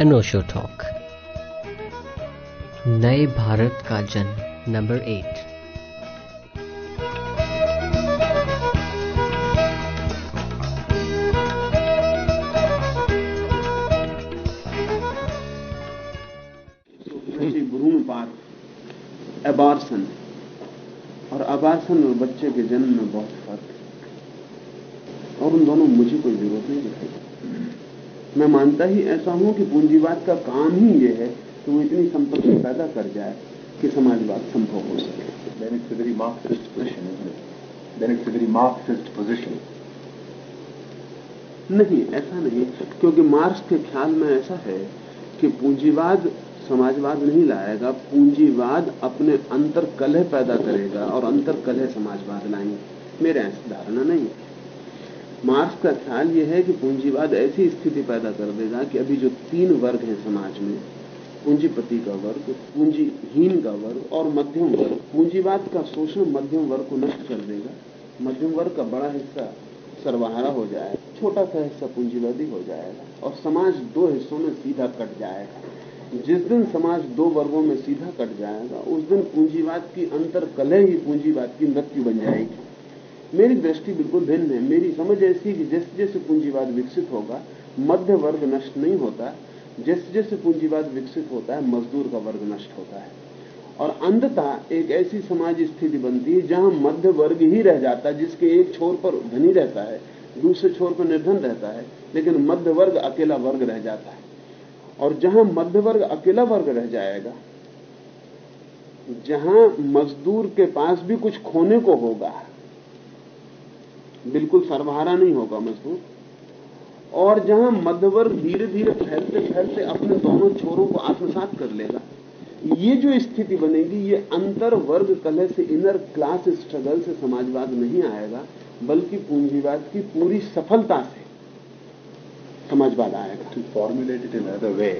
अनोशो talk नए भारत का जन्म नंबर एट एबार्सन और अबार्सन और बच्चे के जन्म में बहुत फ़र्क है। और उन दोनों मुझे कोई ज़रूरत नहीं दिखाई। मैं मानता ही ऐसा हूँ कि पूंजीवाद का काम ही यह है कि वो इतनी संपत्ति पैदा कर जाए कि समाजवाद संभव हो सके Then it's a very Marxist position, isn't it? Then it's a very Marxist position. नहीं ऐसा नहीं क्योंकि मार्क्स के ख्याल में ऐसा है कि पूंजीवाद समाजवाद नहीं लाएगा पूंजीवाद अपने अंतर कलह पैदा करेगा और अंतर कलह समाजवाद लाएँगे मेरे ऐसी धारणा नहीं है मार्क्स का ख्याल यह है कि पूंजीवाद ऐसी स्थिति पैदा कर देगा कि अभी जो तीन वर्ग हैं समाज में, पूंजीपति का वर्ग, पूंजीहीन का वर्ग और मध्यम वर्ग, पूंजीवाद का शोषण मध्यम वर्ग को नष्ट कर देगा। मध्यम वर्ग का बड़ा हिस्सा सर्वहारा हो जाएगा, छोटा सा हिस्सा पूंजीवादी हो जाएगा और समाज दो हिस्सों में सीधा कट जाएगा। जिस दिन समाज दो वर्गों में सीधा कट जाएगा, उस दिन पूंजीवाद की अंतर कलह ही पूंजीवाद की मृत्यु बन जाएगी। मेरी दृष्टि बिल्कुल भिन्न है। मेरी समझ ऐसी कि जैसे जैसे पूंजीवाद विकसित होगा मध्य वर्ग नष्ट नहीं होता। जैसे जैसे पूंजीवाद विकसित होता है, मजदूर का वर्ग नष्ट होता है। और अंधतः एक ऐसी समाज स्थिति बनती है जहाँ मध्य वर्ग ही रह जाता है, जिसके एक छोर पर धनी रहता है, दूसरे छोर पर निर्धन रहता है, लेकिन मध्य वर्ग अकेला वर्ग रह जाता है। और जहाँ मध्य वर्ग अकेला वर्ग रह जाएगा, जहाँ मजदूर के पास भी कुछ खोने को होगा बिल्कुल सर्वहारा नहीं होगा मज़बूत। और जहाँ मध्यवर्ग धीरे धीरे फैलते फैलते अपने दोनों छोरों को आत्मसात कर लेगा ये जो स्थिति बनेगी ये अंतर वर्ग कलह से इनर क्लास स्ट्रगल से समाजवाद नहीं आएगा बल्कि पूंजीवाद की पूरी सफलता से समाजवाद आएगा। To formulate it in another way,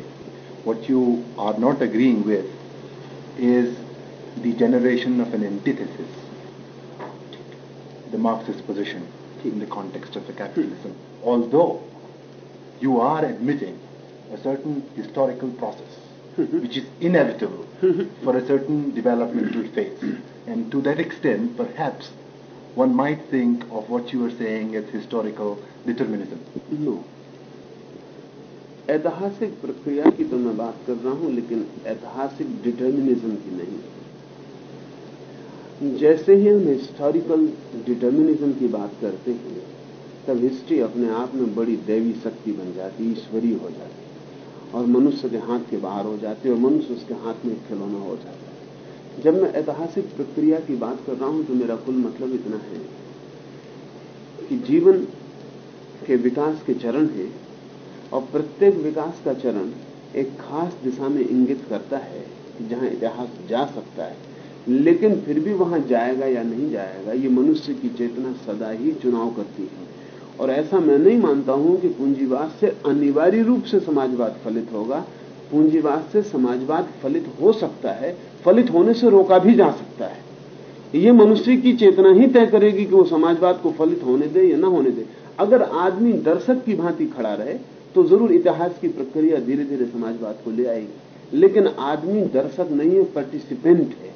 what you are not agreeing with is the generation of an antithesis, the Marxist position in the context of the capitalism. Although you are admitting a certain historical process which is inevitable for a certain developmental phase. And to that extent, perhaps one might think of what you are saying as historical determinism. No ऐतिहासिक प्रक्रिया की तो मैं बात कर रहा हूं लेकिन ऐतिहासिक डिटर्मिनिज्म की नहीं जैसे ही हम हिस्टोरिकल डिटर्मिनिज्म की बात करते हैं, तब हिस्ट्री अपने आप में बड़ी दैवी शक्ति बन जाती, ईश्वरीय हो जाती। और मनुष्य के हाथ के बाहर हो जाती और मनुष्य उसके हाथ में खिलौना हो जाता है। जब मैं ऐतिहासिक प्रक्रिया की बात कर रहा हूँ तो मेरा कुल मतलब इतना है कि जीवन के विकास के चरण है और प्रत्येक विकास का चरण एक खास दिशा में इंगित करता है जहाँ इतिहास जा सकता है। लेकिन फिर भी वहाँ जाएगा या नहीं जाएगा, ये मनुष्य की चेतना सदा ही चुनाव करती है। और ऐसा मैं नहीं मानता हूँ कि पूंजीवाद से अनिवार्य रूप से समाजवाद फलित होगा। पूंजीवाद से समाजवाद फलित हो सकता है, फलित होने से रोका भी जा सकता है। ये मनुष्य की चेतना ही तय करेगी कि वो समाजवाद को फलित होने दे या न होने दे। अगर आदमी दर्शक की भांति खड़ा रहे तो ज़रूर इतिहास की प्रक्रिया धीरे धीरे समाजवाद को ले आएगी। लेकिन आदमी दर्शक नहीं है पार्टिसिपेंट है।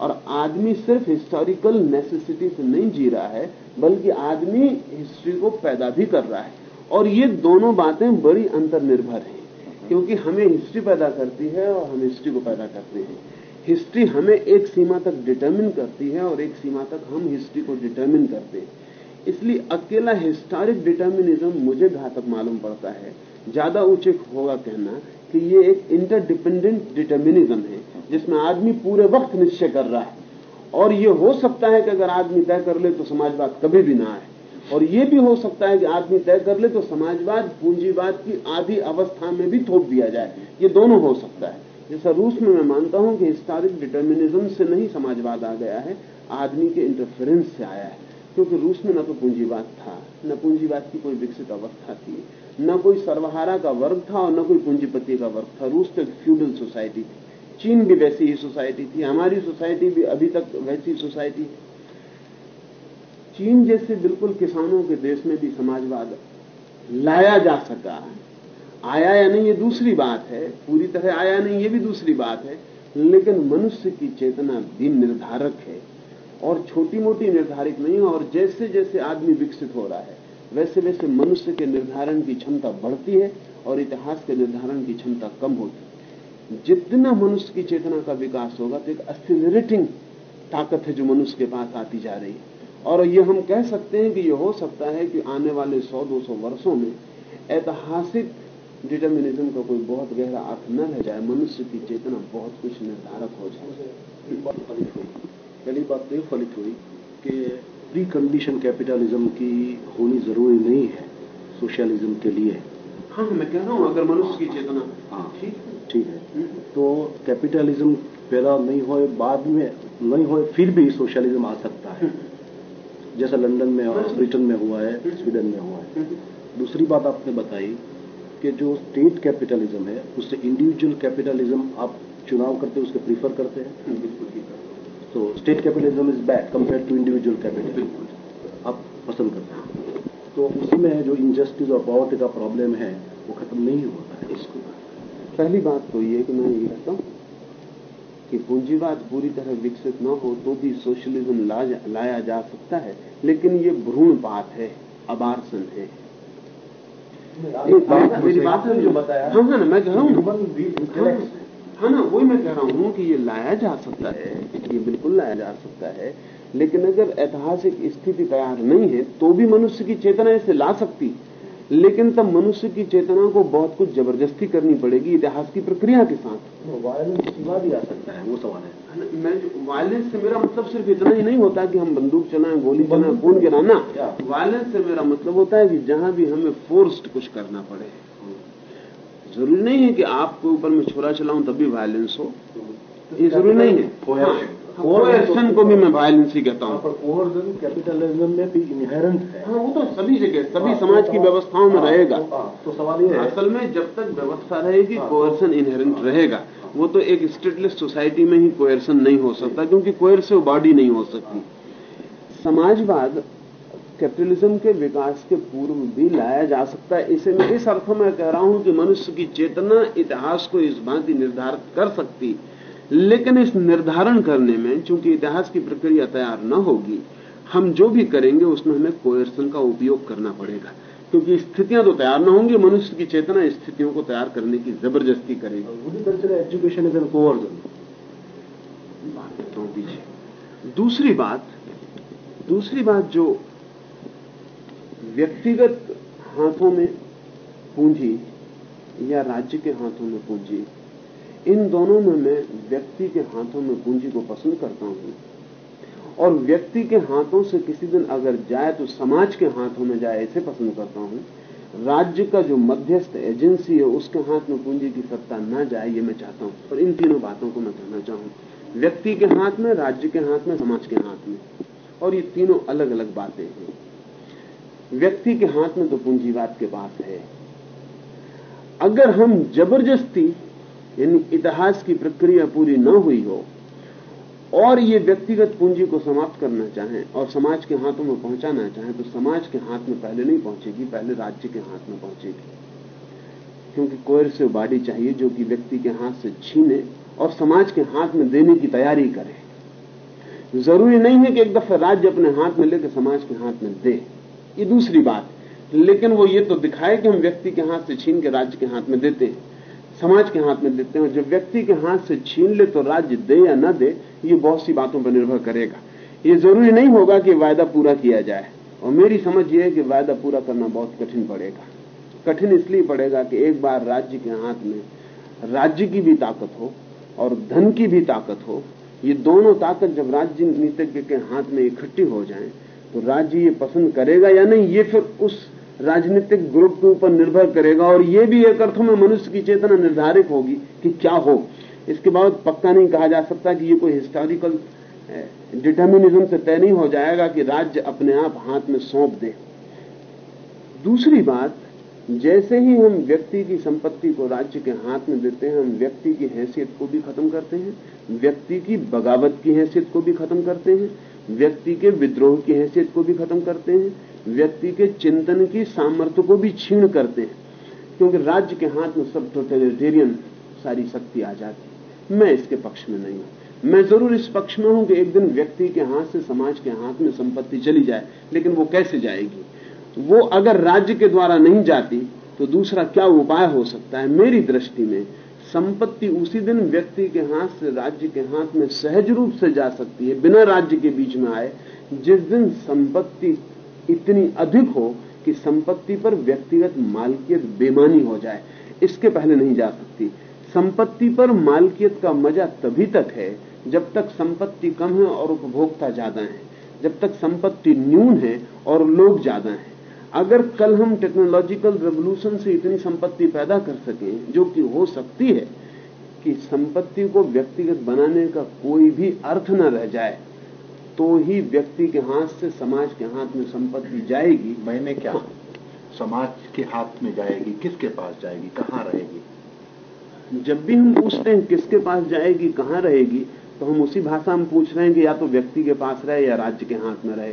और आदमी सिर्फ़ हिस्टोरिकल नेसेसिटी से नहीं जी रहा है, बल्कि आदमी हिस्ट्री को पैदा भी कर रहा है। और ये दोनों बातें बड़ी अंतर्निर्भर हैं, क्योंकि हमें हिस्ट्री पैदा करती है और हम हिस्ट्री को पैदा करते हैं। हिस्ट्री हमें एक सीमा तक डिटर्मिन करती है और एक सीमा तक हम हिस्ट्री को डिटर्मिन करते हैं। इसलिए अकेला हिस्टोरिक डिटर्मिनिज्म मुझे घातक मालूम पड़ता है। ज़्यादा उचित होगा कहना कि ये एक इंटरडिपेंडेंट डिटर्मिनिज्म है, जिसमें आदमी पूरे वक्त निश्चय कर रहा है। और ये हो सकता है कि अगर आदमी तय कर ले तो समाजवाद कभी भी ना आए। और ये भी हो सकता है कि आदमी तय कर ले तो समाजवाद, पूंजीवाद की आधी अवस्था में भी थोप दिया जाए। ये दोनों हो सकता है। जैसा रूस में मैं मानता हूँ कि हिस्टोरिक डिटर्मिनिज्म से नहीं समाजवाद आ गया है, आदमी के इंटरफेरेंस से आया है। क्योंकि रूस में न तो पूंजीवाद था, न पूंजीवाद की कोई विकसित अवस्था थी। न कोई सर्वहारा का वर्ग था और न कोई पूंजीपति का वर्ग था। रूस तक फ्यूडल सोसाइटी थी। चीन भी वैसी ही सोसाइटी थी। हमारी सोसाइटी भी अभी तक वैसी सोसाइटी चीन जैसे बिल्कुल किसानों के देश में भी समाजवाद लाया जा सका आया या नहीं, ये दूसरी बात है। पूरी तरह आया नहीं, ये भी दूसरी बात है। लेकिन मनुष्य की चेतना भी निर्धारक है। और छोटी मोटी निर्धारित नहीं और जैसे जैसे आदमी विकसित हो रहा है वैसे वैसे मनुष्य के निर्धारण की क्षमता बढ़ती है और इतिहास के निर्धारण की क्षमता कम होती है। जितना मनुष्य की चेतना का विकास होगा तो एक अस्थिलरेटिंग ताकत है जो मनुष्य के पास आती जा रही है। और ये हम कह सकते हैं कि ये हो सकता है कि आने वाले 100-200 वर्षों में ऐतिहासिक डिटर्मिनिज्म का कोई बहुत गहरा अर्थ न रह जाए, मनुष्य की चेतना बहुत कुछ निर्धारक हो जाए। पहली बात तो फलित हुई कि प्री कंडीशन कैपिटलिज्म की होनी ज़रूरी नहीं है सोशलिज्म के लिए। हाँ मैं कह रहा हूँ अगर मनुष्य की चेतना। हाँ ठीक है? ठीक है। तो कैपिटलिज्म पैदा नहीं हो बाद में नहीं हो फिर भी सोशलिज्म आ सकता है। जैसा लंदन में और ब्रिटेन में हुआ है स्वीडन में हुआ है। दूसरी बात आपने बताई कि जो स्टेट कैपिटलिज्म है उससे इंडिविजुअल कैपिटलिज्म आप चुनाव करते उसके प्रीफर करते हैं। तो state capitalism is bad compare to individual capitalism आप पसंद करते हैं। तो उसी में जो इनजस्टिस और पॉवर्टी का प्रॉब्लम है वो खत्म नहीं होता है। इसको पहली बात तो ये कि मैं ये कहता हूँ कि पूंजीवाद पूरी तरह विकसित न हो तो भी सोशलिज्म ला, लाया जा सकता है। लेकिन ये भ्रूण बात है अबारसन है। एक बात मेरी बात है जो बताया। हाँ हाँ ना मैं कह रहा हूँ। हाँ ना वही मैं कह रहा हूँ कि ये लाया जा सकता है ये बिल्कुल लाया जा सकता है लेकिन अगर ऐतिहासिक स्थिति तैयार नहीं है तो भी मनुष्य की चेतना इसे ला सकती लेकिन तब मनुष्य की चेतना को बहुत कुछ ज़बरदस्ती करनी पड़ेगी इतिहास की प्रक्रिया के साथ। वायलेंस सीमा भी आ सकता है वो सवाल है। मैं वायलेंस से मेरा मतलब सिर्फ़ इतना ही नहीं होता कि हम बंदूक चलाएँ गोली चलाएँ खून गिराना। वायलेंस से मेरा मतलब होता है कि जहाँ भी हमें फोर्स्ड कुछ करना पड़े। ज़रूरी नहीं है कि आपके ऊपर मैं छोरा चलाऊं तब भी वायलेंस हो। ये ज़रूरी नहीं है. कोएक्शन को भी मैं वायलेंस ही कहता हूँ। कैपिटलिज्म में भी इनहेरेंट है। हाँ वो तो सभी जगह सभी समाज की व्यवस्थाओं में रहेगा। तो, हाँ, तो सवाल ये असल में जब तक व्यवस्था रहेगी हाँ। कोयर्सन इनहेरेंट रहेगा। वो तो एक स्टेटलेस सोसाइटी में ही कोयर्सन नहीं हो सकता क्योंकि कोयर्सिव बॉडी नहीं हो सकती। समाजवाद कैपिटलिज्म के विकास के पूर्व भी लाया जा सकता है। इसे मैं इस अर्थ में कह रहा हूँ कि मनुष्य की चेतना इतिहास को इस भांति निर्धारित कर सकती लेकिन इस निर्धारण करने में चूँकि इतिहास की प्रक्रिया तैयार न होगी हम जो भी करेंगे उसमें हमें कोयर्सन का उपयोग करना पड़ेगा। क्योंकि स्थितियाँ तो तैयार न होंगी मनुष्य की चेतना स्थितियों को तैयार करने की ज़बरदस्ती करेगी। एजुकेशन इज़ एन हूँ। पीछे दूसरी बात दूसरी बात जो व्यक्तिगत हाथों में पूंजी या राज्य के हाथों में पूंजी, इन दोनों में मैं व्यक्ति के हाथों में पूंजी को पसंद करता हूँ। और व्यक्ति के हाथों से किसी दिन अगर जाए तो समाज के हाथों में जाए ऐसे पसंद करता हूँ। राज्य का जो मध्यस्थ एजेंसी है, उसके हाथ में पूंजी की सत्ता न जाए, ये मैं चाहता हूँ। और इन तीनों बातों को मैं कहना चाहूँ। व्यक्ति के हाथ में, राज्य के हाथ में, समाज के हाथ में। और ये तीनों अलग अलग बातें हैं। व्यक्ति के हाथ में तो पूंजीवाद के पास है। अगर हम ज़बरदस्ती, यानी इतिहास की प्रक्रिया पूरी न हुई हो, और ये व्यक्तिगत पूंजी को समाप्त करना चाहें, और समाज के हाथों में पहुंचाना चाहें तो समाज के हाथ में पहले नहीं पहुंचेगी, पहले राज्य के हाथ में पहुंचेगी। क्योंकि कोयर से बाडी चाहिए जो कि व्यक्ति के हाथ से छीने और समाज के हाथ में देने की तैयारी करे। ज़रूरी नहीं है कि एक दफ़ा राज्य अपने हाथ में लेकर समाज के हाथ में दे। ये दूसरी बात। लेकिन वो ये तो दिखाए कि हम व्यक्ति के हाथ से छीन के राज्य के हाथ में देते हैं, समाज के हाथ में देते हैं जब व्यक्ति के हाथ से छीन ले तो राज्य दे या न दे, ये बहुत सी बातों पर निर्भर करेगा। ये ज़रूरी नहीं होगा कि वायदा पूरा किया जाए। और मेरी समझ ये है कि वायदा पूरा करना बहुत कठिन पड़ेगा। कठिन इसलिए पड़ेगा कि एक बार राज्य के हाथ में राज्य की भी ताकत हो और धन की भी ताकत हो, ये दोनों ताकत जब राज्य नीतिज्ञ के हाथ में इकट्ठी हो जाए तो राज्य ये पसंद करेगा या नहीं, ये फिर उस राजनीतिक ग्रुप के ऊपर निर्भर करेगा और ये भी एक अर्थों में मनुष्य की चेतना निर्धारित होगी कि क्या हो। इसके बाद पक्का नहीं कहा जा सकता कि ये कोई हिस्टोरिकल डिटर्मिनिज्म से तय नहीं हो जाएगा कि राज्य अपने आप हाथ में सौंप दे। दूसरी बात, जैसे ही हम व्यक्ति की संपत्ति को राज्य के हाथ में देते हैं, हम व्यक्ति की हैसियत को भी खत्म करते हैं, व्यक्ति की बगावत की हैसियत को भी खत्म करते हैं व्यक्ति के विद्रोह की हैसियत को भी खत्म करते हैं, व्यक्ति के चिंतन की सामर्थ्य को भी छीण करते हैं। क्योंकि राज्य के हाथ में सब टोटलिटेरियन सारी शक्ति आ जाती मैं इसके पक्ष में नहीं हूँ। मैं ज़रूर इस पक्ष में हूँ कि एक दिन व्यक्ति के हाथ से, समाज के हाथ में संपत्ति चली जाए, लेकिन वो कैसे जाएगी? वो अगर राज्य के द्वारा नहीं जाती तो दूसरा क्या उपाय हो सकता है मेरी दृष्टि में? संपत्ति उसी दिन व्यक्ति के हाथ से, राज्य के हाथ में सहज रूप से जा सकती है, बिना राज्य के बीच में आए। जिस दिन संपत्ति इतनी अधिक हो कि संपत्ति पर व्यक्तिगत मालकियत बेमानी हो जाए, इसके पहले नहीं जा सकती। संपत्ति पर मालकियत का मज़ा तभी तक है, जब तक संपत्ति कम है और उपभोक्ता ज़्यादा है। जब तक संपत्ति न्यून है और लोग ज़्यादा हैं। अगर कल हम टेक्नोलॉजिकल रेवोल्यूशन से इतनी संपत्ति पैदा कर सकें जो कि हो सकती है कि संपत्ति को व्यक्तिगत बनाने का कोई भी अर्थ न रह जाए तो ही व्यक्ति के हाथ से समाज के हाथ में संपत्ति जाएगी। मैंने क्या? समाज के हाथ में जाएगी किसके पास जाएगी कहाँ रहेगी? जब भी हम पूछते हैं किसके पास जाएगी कहाँ रहेगी तो हम उसी भाषा में पूछ रहे हैं कि या तो व्यक्ति के पास रहे या राज्य के हाथ में रहे।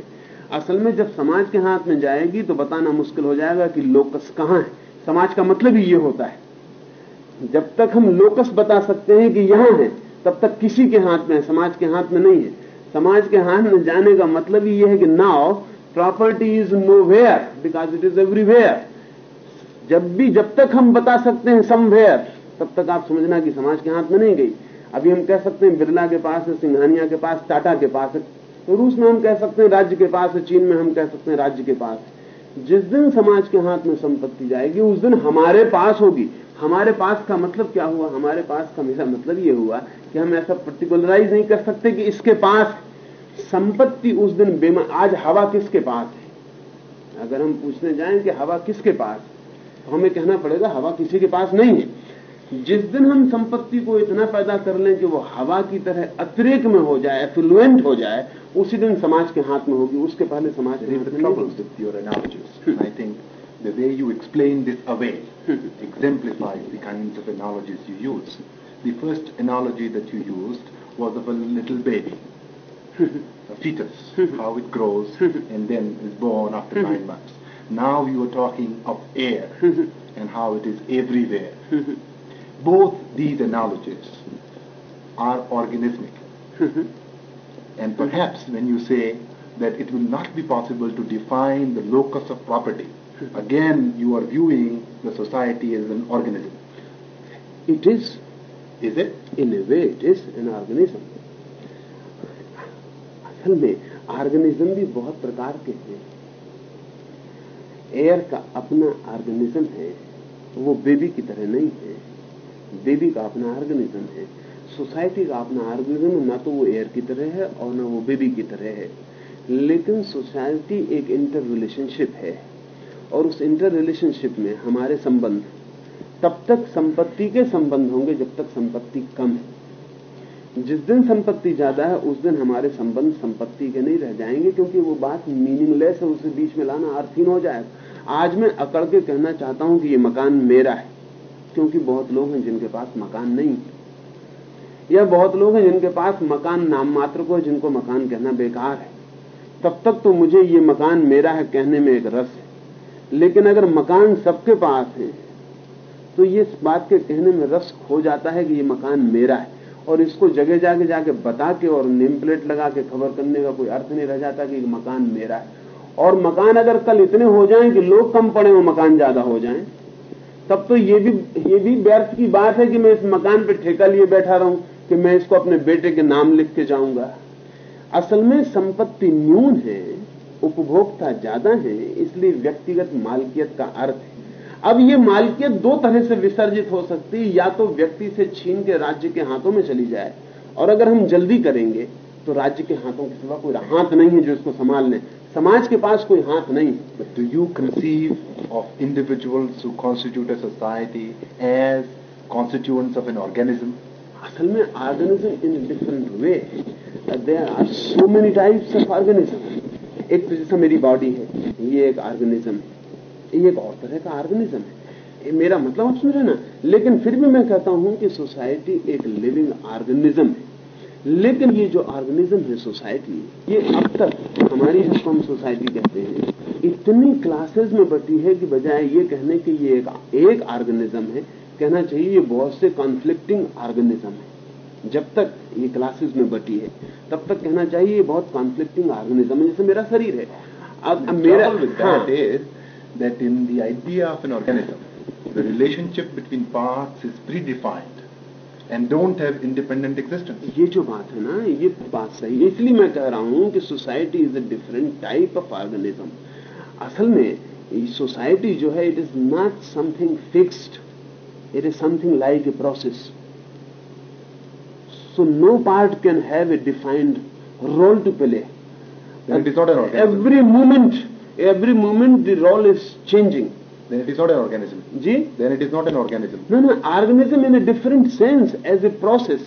असल में जब समाज के हाथ में जाएगी तो बताना मुश्किल हो जाएगा कि लोकस कहाँ है। समाज का मतलब ही ये होता है। जब तक हम लोकस बता सकते हैं कि यहाँ है, तब तक किसी के हाथ में है, समाज के हाथ में नहीं है। समाज के हाथ में जाने का मतलब ही यह है कि now property is nowhere because it is everywhere जब भी, जब तक हम बता सकते हैं समवेयर तब तक आप समझना कि समाज के हाथ में नहीं गई। अभी हम कह सकते हैं बिरला के पास है, सिंघानिया के पास, टाटा के पास है। तो रूस में हम कह सकते हैं, राज्य के पास है, चीन में हम कह सकते हैं, राज्य के पास है। जिस दिन समाज के हाथ में संपत्ति जाएगी, उस दिन हमारे पास होगी। हमारे पास का मतलब क्या हुआ? हमारे पास का मेरा मतलब ये हुआ कि हम ऐसा पर्टिकुलराइज नहीं कर सकते कि इसके पास संपत्ति उस दिन बेमा, आज हवा किसके पास है? अगर हम पूछने जाएँ कि हवा किसके पास तो हमें कहना पड़ेगा, हवा किसी के पास नहीं है। जिस दिन हम संपत्ति को इतना पैदा कर लें कि वो हवा की तरह अतिरेक में हो जाए एफ्लुएंट हो जाए उसी दिन समाज के हाथ में होगी उसके पहले समाज के हाथ में troubles with your analogies. I think the way you explain this away exemplifies the kinds of analogies you use. The first analogy that you used was of a little baby, a fetus, how it grows and then is born after nine months. Now you are talking of air and how it is everywhere. Both these analogies are organismic. And perhaps when you say that it will not be possible to define the locus of property, again you are viewing the society as an organism. It is, Is it? in a way, it is an organism. असल में organism भी बहुत प्रकार के हैं air का अपना organism है वो बेबी की तरह नहीं है बेबी का अपना ऑर्गेनिज्म है। सोसाइटी का अपना ऑर्गेनिज्म ना तो वो एयर की तरह है और ना वो बेबी की तरह है। लेकिन सोसाइटी एक इंटर रिलेशनशिप है और उस इंटर रिलेशनशिप में हमारे संबंध, तब तक संपत्ति के संबंध होंगे जब तक संपत्ति कम है। जिस दिन संपत्ति ज़्यादा है, उस दिन हमारे संबंध संपत्ति के नहीं रह जाएँगे क्योंकि वो बात मीनिंगलेस है, उसे बीच में लाना अर्थहीन हो जाएगा आज मैं अकड़ के कहना चाहता हूँ कि ये मकान मेरा है। क्योंकि बहुत लोग हैं जिनके पास मकान नहीं। या बहुत लोग हैं जिनके पास मकान नाम मात्र को जिनको मकान कहना बेकार है। तब तक तो मुझे ये मकान मेरा है कहने में एक रस है। लेकिन अगर मकान सबके पास है तो ये इस बात के कहने में रस खो जाता है कि ये मकान मेरा है। और इसको जगह जाके जाके बता के और नेम प्लेट लगा के खबर करने का कोई अर्थ नहीं रह जाता कि मकान मेरा है। और मकान अगर कल इतने हो जाएँ कि लोग कम पड़े और मकान ज़्यादा हो जाएँ। तब तो ये भी ये भी व्यर्थ की बात है कि मैं इस मकान पे ठेका लिए बैठा रहूँ कि मैं इसको अपने बेटे के नाम लिख के जाऊँगा। असल में संपत्ति न्यून है, उपभोक्ता ज़्यादा है, इसलिए व्यक्तिगत मालकियत का अर्थ है। अब ये मालकियत दो तरह से विसर्जित हो सकती है, या तो व्यक्ति से छीन के राज्य के हाथों में चली जाए, और अगर हम जल्दी करेंगे तो राज्य के हाथों के सिवा कोई हाथ नहीं है जो इसको संभाल लें समाज के पास कोई हाथ नहीं। Do you conceive of individuals who constitute a society as constituents of an organism? असल में organism in different way there are so many types of organism एक तो जैसा मेरी बॉडी है ये एक ऑर्गेनिज्म है ये एक और तरह का ऑर्गेनिज्म है। ये मेरा मतलब आप सुन रहे ना? लेकिन फिर भी मैं कहता हूँ कि सोसाइटी एक लिविंग ऑर्गेनिज्म है। लेकिन ये जो ऑर्गेनिज्म है सोसाइटी ये अब तक हमारी जिसको हम सोसाइटी कहते हैं इतनी क्लासेस में बटी है कि बजाय ये कहने कि ये एक एक ऑर्गेनिज्म है कहना चाहिए ये बहुत से कॉन्फ्लिक्टिंग ऑर्गेनिज्म है। जब तक ये क्लासेस में बटी है तब तक कहना चाहिए ये बहुत कॉन्फ्लिक्टिंग ऑर्गेनिज्म है जैसे मेरा शरीर है। अब मेरा with हाँ, that is that in the idea of an organism, the relationship and don't have independent existence ये जो बात है ना ये बात सही है। इसलिए मैं कह रहा हूँ कि society is a different type of organism असल में सोसाइटी जो है it is not something fixed it is something like a process so no part can have a defined role to play disorder every movement every movement the role is changing Then it is not an organism. जी? Then it is not an organism. no no organism in a different sense as a process.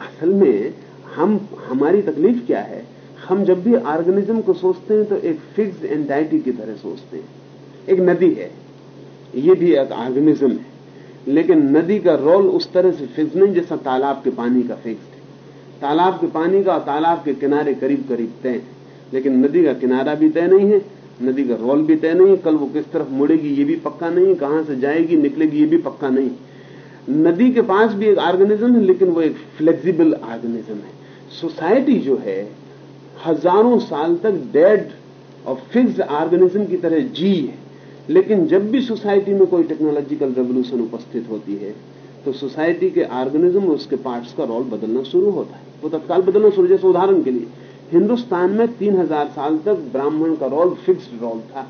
असल में हम हमारी तकलीफ़ क्या है? हम जब भी ऑर्गेनिज्म को सोचते हैं तो एक फिक्स एंटाइटी की तरह सोचते हैं। एक नदी है। ये भी एक ऑर्गेनिज्म है। लेकिन नदी का रोल उस तरह से फिक्स नहीं जैसा तालाब के पानी का फिक्स है। तालाब के पानी का और तालाब के किनारे करीब करीब तय है। लेकिन नदी का किनारा भी तय नहीं है। नदी का रोल भी तय नहीं, कल वो किस तरफ़ मुड़ेगी ये भी पक्का नहीं, कहाँ से जाएगी, निकलेगी ये भी पक्का नहीं। नदी के पास भी एक ऑर्गेनिज्म है, लेकिन वो एक फ्लेक्सिबल ऑर्गेनिज्म है। सोसाइटी जो है, हज़ारों साल तक डेड और फिक्स ऑर्गेनिज्म की तरह जी है। लेकिन जब भी सोसाइटी में कोई टेक्नोलॉजिकल रेवोल्यूशन उपस्थित होती है तो सोसाइटी के ऑर्गेनिज्म और उसके पार्ट्स का रोल बदलना शुरू होता है। वो तत्काल बदलना शुरू, जैसे उदाहरण के लिए हिंदुस्तान में तीन हज़ार साल तक ब्राह्मण का रोल फिक्स्ड रोल था।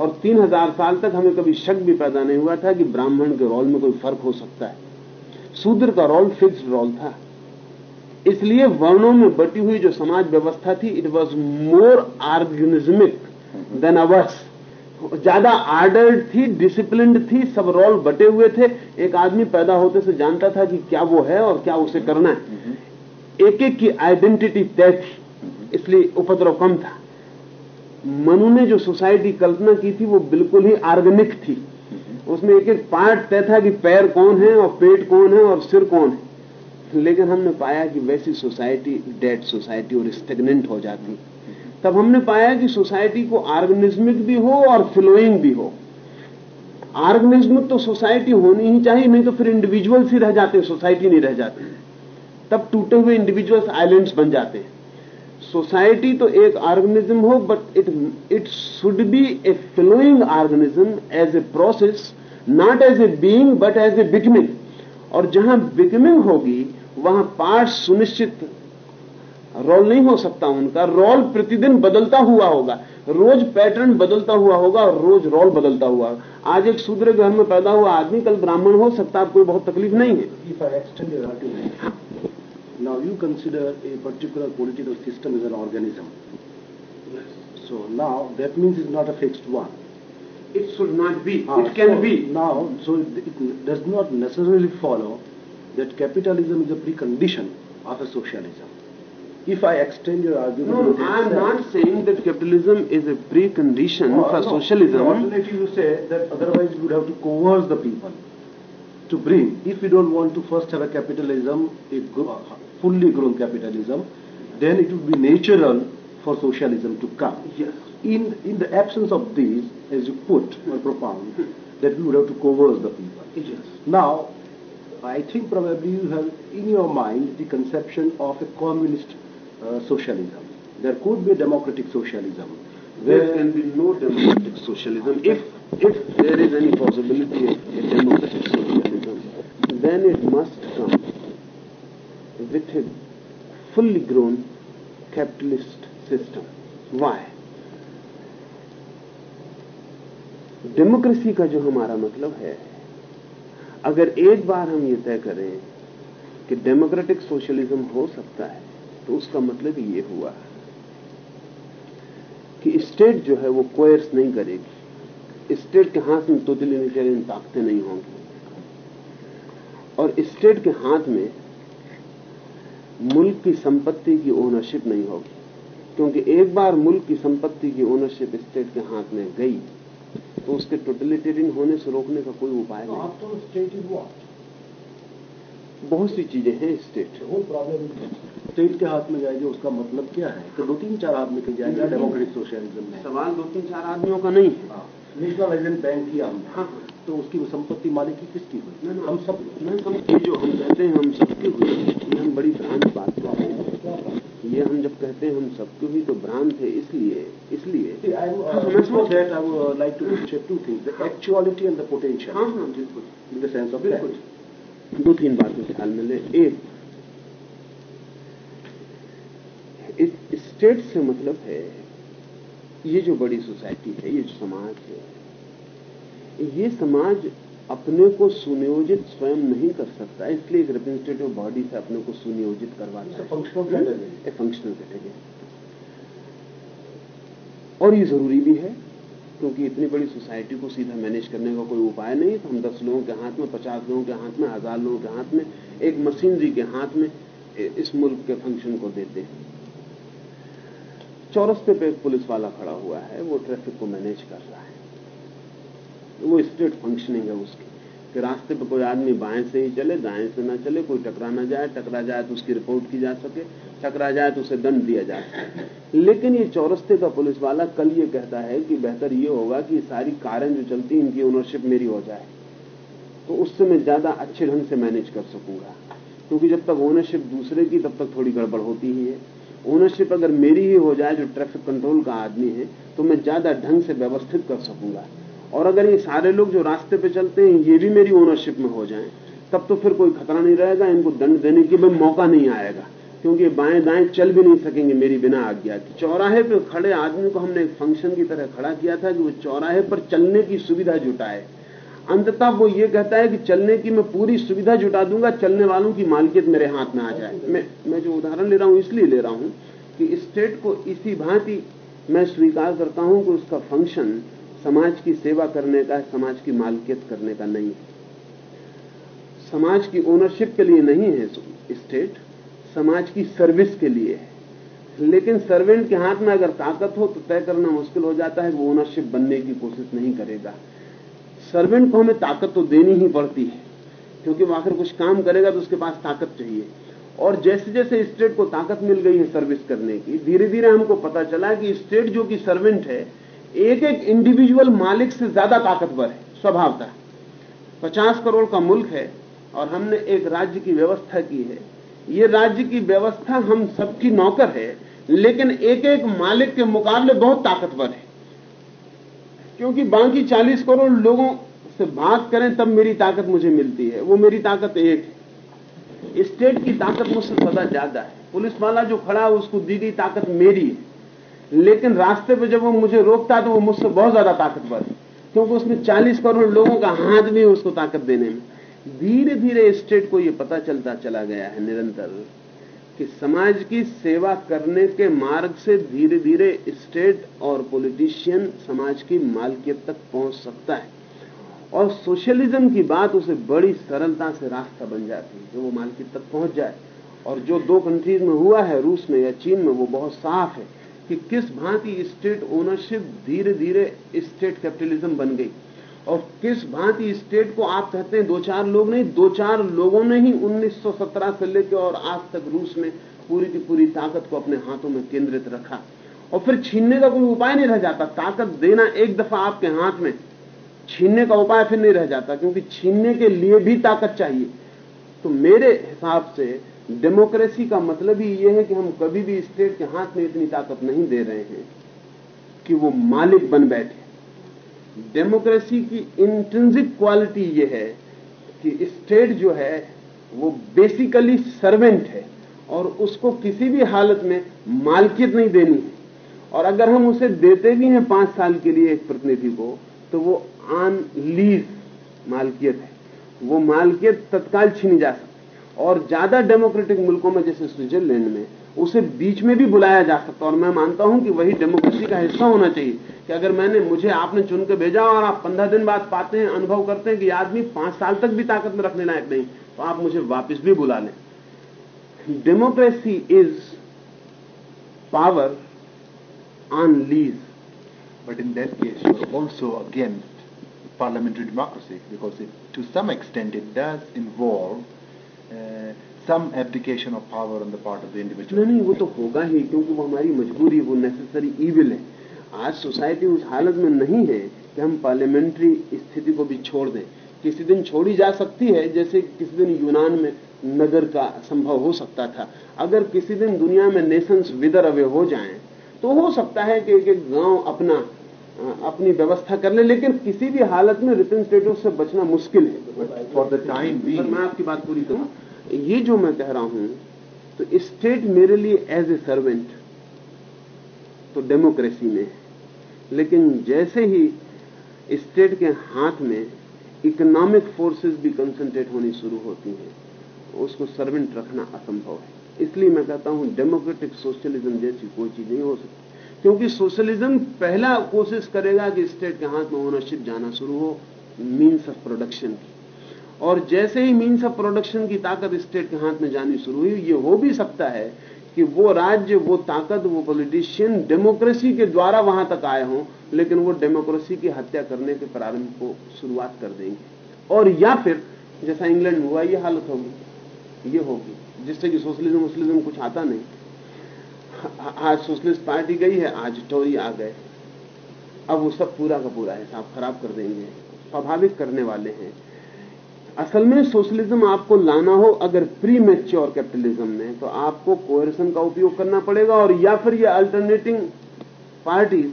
और तीन हज़ार साल तक हमें कभी शक भी पैदा नहीं हुआ था कि ब्राह्मण के रोल में कोई फ़र्क हो सकता है। शूद्र का रोल फिक्स्ड रोल था। इसलिए वर्णों में बटी हुई जो समाज व्यवस्था थी it was more organismic than ours ज़्यादा आर्डर्ड थी डिसिप्लिन थी, सब रोल बटे हुए थे। एक आदमी पैदा होते से जानता था कि क्या वो है और क्या उसे करना है। एक एक की आइडेंटिटी तय थी इसलिए उपद्रव कम था। मनु ने जो सोसाइटी कल्पना की थी, वो बिल्कुल ही ऑर्गेनिक थी। उसमें एक एक पार्ट तय था कि पैर कौन है और पेट कौन है और सिर कौन है। लेकिन हमने पाया कि वैसी सोसाइटी डेड सोसाइटी और स्टेगनेंट हो जाती। तब हमने पाया कि सोसाइटी को ऑर्गेनिज्मिक भी हो और फ्लोइंग भी हो। ऑर्गेनिज्मिक तो सोसाइटी होनी ही चाहिए, नहीं तो फिर इंडिविजुअल्स ही रह जाते, सोसाइटी नहीं रह जाती। तब टूटे हुए इंडिविजुअल्स आइलैंड्स बन जाते हैं। सोसाइटी तो एक ऑर्गेनिज्म हो but it it should be a flowing organism as a process not as a being but as a becoming और जहाँ बिकमिंग होगी, वहाँ पार्ट सुनिश्चित रोल नहीं हो सकता उनका। रोल प्रतिदिन बदलता हुआ होगा। रोज पैटर्न बदलता हुआ होगा और रोज रोल बदलता हुआ आज एक शूद्र घर में पैदा हुआ आदमी, कल ब्राह्मण हो सकता कोई बहुत तकलीफ़ नहीं है। Now you consider a particular political system as an organism. Yes. So now that means it's not a fixed one. It should not be. Ah, it can so be. Now, so it, does not necessarily follow that capitalism is a precondition of a socialism. If I extend your argument... No, I am not saying that capitalism is a precondition no, for no, socialism. Alternatively, you say that otherwise you would have to coerce the people to bring. If you don't want to first have a capitalism, a, fully grown capitalism, then it would be natural for socialism to come. Yes. In in the absence of these, as you put or propound, that we would have to coerce the people. Yes. Now, I think probably you have in your mind the conception of a communist uh, socialism. There could be a democratic socialism. There can be no democratic socialism. If if there is any possibility of a democratic socialism, then it must come a fully grown capitalist system. Why? Democracy का जो हमारा मतलब है, अगर एक बार हम ये तय करें कि डेमोक्रेटिक सोशलिज्म हो सकता है तो उसका मतलब ये हुआ कि स्टेट जो है वो कोयर्स नहीं करेगी स्टेट के हाथ में टोटलिटेरियन ताकतें नहीं होंगी और स्टेट के हाथ में मुल्क की संपत्ति की ओनरशिप नहीं होगी। क्योंकि एक बार मुल्क की संपत्ति की ओनरशिप स्टेट के हाथ में गई तो उसके टोटलिटेरियन होने से रोकने का कोई उपाय नहीं। after state is what? बहुत सी चीज़ें हैं स्टेट वो प्रॉब्लम स्टेट के हाथ में जाएगी उसका मतलब क्या है? तो दो तीन चार आदमी के जाएगा डेमोक्रेटिक सोशलिज्म में। सवाल दो तीन चार आदमियों का नहीं है। नेशनलाइजेशन बैंक किया हमने। हाँ तो उसकी संपत्ति मालिक मालिकी किसकी हुई? हम सब ये जो हम कहते हैं हम सबकी हुई। ये हम बड़ी भ्रांत बात कर रहे हैं। ये हम जब कहते हैं हम सबकी हुई तो भ्रांत है इसलिए इसलिए। Two things: the actuality and the potential. हाँ हाँ बिल्कुल। In the sense of बिल्कुल। दो तीन बातें ख्याल में ले। एक स्टेट से मतलब है ये जो बड़ी सोसाइटी है ये जो समाज है ये समाज अपने को सुनियोजित स्वयं नहीं कर सकता। इसलिए एक रिप्रेजेंटेटिव बॉडी से अपने को सुनियोजित category. ए फंक्शनल कैटेगरी और ये ज़रूरी भी है क्योंकि इतनी बड़ी सोसाइटी को सीधा मैनेज करने का कोई उपाय नहीं तो हम दस लोगों के हाथ में पचास लोगों के हाथ में हज़ार लोगों के हाथ में एक मशीनरी के हाथ में इस मुल्क के फ़ंक्शन को देते हैं। चौरस्ते पे एक पुलिस वाला खड़ा हुआ है वो ट्रैफ़िक को मैनेज कर रहा है। वो स्टेट फंक्शनिंग है उसकी। कि रास्ते पे कोई आदमी बाएँ से ही चले, दाएँ से ना चले, कोई टकरा ना जाए, टकरा जाए तो उसकी रिपोर्ट की जा सके, टकरा जाए तो उसे दंड दिया जा सके। लेकिन ये चौरस्ते का पुलिस वाला कल ये कहता है कि बेहतर ये होगा कि सारी कारें जो चलती इनकी ओनरशिप मेरी हो जाए। तो उससे मैं ज़्यादा अच्छे ढंग से मैनेज कर सकूँगा। क्योंकि जब तक ओनरशिप दूसरे की, तब तक थोड़ी गड़बड़ होती ही है। ओनरशिप अगर मेरी ही हो जाए, जो ट्रैफ़िक कंट्रोल का आदमी है तो मैं ज़्यादा ढंग से व्यवस्थित कर सकूँगा। और अगर ये सारे लोग जो रास्ते पे चलते हैं, ये भी मेरी ओनरशिप में हो जाएँ, तब तो फिर कोई खतरा नहीं रहेगा, इनको दंड देने की भी मौका नहीं आएगा। क्योंकि बाएँ दाएँ चल भी नहीं सकेंगे मेरी बिना आज्ञा के। चौराहे पे खड़े आदमी को हमने एक फ़ंक्शन की तरह खड़ा किया था कि वो चौराहे पर चलने की सुविधा जुटाए। अंततः वो ये कहता है कि चलने की मैं पूरी सुविधा जुटा दूँगा, चलने वालों की मालकियत मेरे हाथ में आ जाए। मैं मैं जो उदाहरण ले रहा हूँ, इसलिए ले रहा हूँ कि स्टेट को इसी भांति मैं स्वीकार करता हूँ कि उसका फ़ंक्शन समाज की सेवा करने का है समाज की मालकियत करने का नहीं है। समाज की ओनरशिप के लिए नहीं है स्टेट समाज की सर्विस के लिए है। लेकिन सर्वेंट के हाथ में अगर ताकत हो तो तय करना मुश्किल हो जाता है, वो ओनरशिप बनने की कोशिश नहीं करेगा। सर्वेंट को हमें ताकत तो देनी ही पड़ती है, क्योंकि वो आखिर कुछ काम करेगा तो उसके पास ताकत चाहिए। और जैसे जैसे स्टेट को ताकत मिल गई है सर्विस करने की धीरे धीरे हमको पता चला कि स्टेट जो कि सर्वेंट है एक एक इंडिविजुअल मालिक से ज़्यादा ताकतवर है, स्वभावतः। पचास करोड़ का मुल्क है और हमने एक राज्य की व्यवस्था की है। ये राज्य की व्यवस्था हम सबकी नौकर है, लेकिन एक एक मालिक के मुकाबले बहुत ताकतवर है। क्योंकि बाकी चालीस करोड़ लोगों से बात करें, तब मेरी ताकत मुझे मिलती है। वो मेरी ताकत एक है। स्टेट की ताकत मुझसे सदा ज़्यादा है। पुलिस वाला जो खड़ा है, उसको दी गई ताकत मेरी है। लेकिन रास्ते पे जब वो मुझे रोकता तो वो मुझसे बहुत ज़्यादा ताकतवर है, क्योंकि उसमें चालीस करोड़ लोगों का हाथ भी उसको ताकत देने में। धीरे धीरे स्टेट को ये पता चलता चला गया है निरंतर कि समाज की सेवा करने के मार्ग से धीरे धीरे स्टेट और पॉलिटिशियन समाज की मालकियत तक पहुँच सकता है। और सोशलिज्म की बात उसे बड़ी सरलता से रास्ता बन जाती है, जो वो मालकियत तक पहुँच जाए। और जो दो कंट्रीज़ में हुआ है, रूस में या चीन में, वो बहुत साफ़ है। कि किस भांति स्टेट ओनरशिप धीरे धीरे स्टेट कैपिटलिज्म बन गई। और किस भांति स्टेट को आप कहते हैं दो चार लोग नहीं, दो चार लोगों ने ही 1917 से लेकर और आज तक रूस में पूरी की पूरी ताकत को अपने हाथों में केंद्रित रखा। और फिर छीनने का कोई उपाय नहीं रह जाता। ताकत देना एक दफ़ा आपके हाथ में, छीनने का उपाय फिर नहीं रह जाता, क्योंकि छीनने के लिए भी ताकत चाहिए। तो मेरे हिसाब से डेमोक्रेसी का मतलब ही यह है कि हम कभी भी स्टेट के हाथ में इतनी ताकत नहीं दे रहे हैं कि वो मालिक बन बैठे। डेमोक्रेसी की इंटेंसिक क्वालिटी यह है कि स्टेट जो है, वो बेसिकली सर्वेंट है और उसको किसी भी हालत में मालकियत नहीं देनी है। और अगर हम उसे देते भी हैं पाँच साल के लिए एक प्रतिनिधि को तो वो आन लीज मालकियत है। वो मालकियत तत्काल छीनी जा सकती और ज़्यादा डेमोक्रेटिक मुल्कों में जैसे स्विट्जरलैंड में उसे बीच में भी बुलाया जा सकता है। और मैं मानता हूँ कि वही डेमोक्रेसी का हिस्सा होना चाहिए कि अगर मैंने मुझे आपने चुन के भेजा और आप पंद्रह दिन बाद पाते हैं अनुभव करते हैं कि आदमी पाँच साल तक भी ताकत में रखने लायक नहीं तो आप मुझे वापस भी बुला लें। Democracy is power on lease but in that case also against parliamentary democracy because it, to some extent it does involve abdication of power on the part of the individual. नहीं नहीं, वो तो होगा ही, क्योंकि वो हमारी मजबूरी, वो नेसेसरी ईविल है। आज सोसाइटी उस हालत में नहीं है कि हम पार्लियामेंट्री स्थिति को भी छोड़ दें। किसी दिन छोड़ी जा सकती है, जैसे किसी दिन यूनान में नगर का संभव हो सकता था। अगर किसी दिन दुनिया में नेशंस विदर अवे हो जाएँ तो हो सकता है कि एक एक गाँव अपना अपनी व्यवस्था कर ले लेकिन किसी भी हालत में रिटर्न स्टेटस से बचना मुश्किल है। फॉर द टाइम being, मैं आपकी बात पूरी करूँ ये जो मैं कह रहा हूँ तो स्टेट मेरे लिए एज ए सर्वेंट तो डेमोक्रेसी में है। लेकिन जैसे ही स्टेट के हाथ में इकोनॉमिक फोर्सेस भी कंसंट्रेट होनी शुरू होती हैं उसको सर्वेंट रखना असंभव है। इसलिए मैं कहता हूँ डेमोक्रेटिक सोशलिज्म जैसी कोई चीज़ नहीं हो सकती। क्योंकि सोशलिज्म पहला कोशिश करेगा कि स्टेट के हाथ में ओनरशिप जाना शुरू हो मीन्स ऑफ़ प्रोडक्शन की। और जैसे ही मीन्स ऑफ़ प्रोडक्शन की ताकत स्टेट के हाथ में जानी शुरू हुई, ये हो भी सकता है कि वो राज्य, वो ताकत, वो पॉलिटिशियन डेमोक्रेसी के द्वारा वहाँ तक आए हों, लेकिन वो डेमोक्रेसी की हत्या करने के प्रारंभ को शुरुआत कर देंगे। और या फिर, जैसा इंग्लैंड हुआ, ये हालत होगी, ये होगी, जिससे कि सोशलिज्म, वोशलिज्म कुछ आता नहीं। आज सोशलिस्ट पार्टी गई है, आज टोरी आ गए। अब वो सब पूरा का पूरा हिसाब खराब कर देंगे स्वाभाविक करने वाले हैं। असल में सोशलिज्म आपको लाना हो अगर प्री मेच्योर कैपिटलिज्म में तो आपको कोयरसन का उपयोग करना पड़ेगा और या फिर ये अल्टरनेटिंग पार्टीज़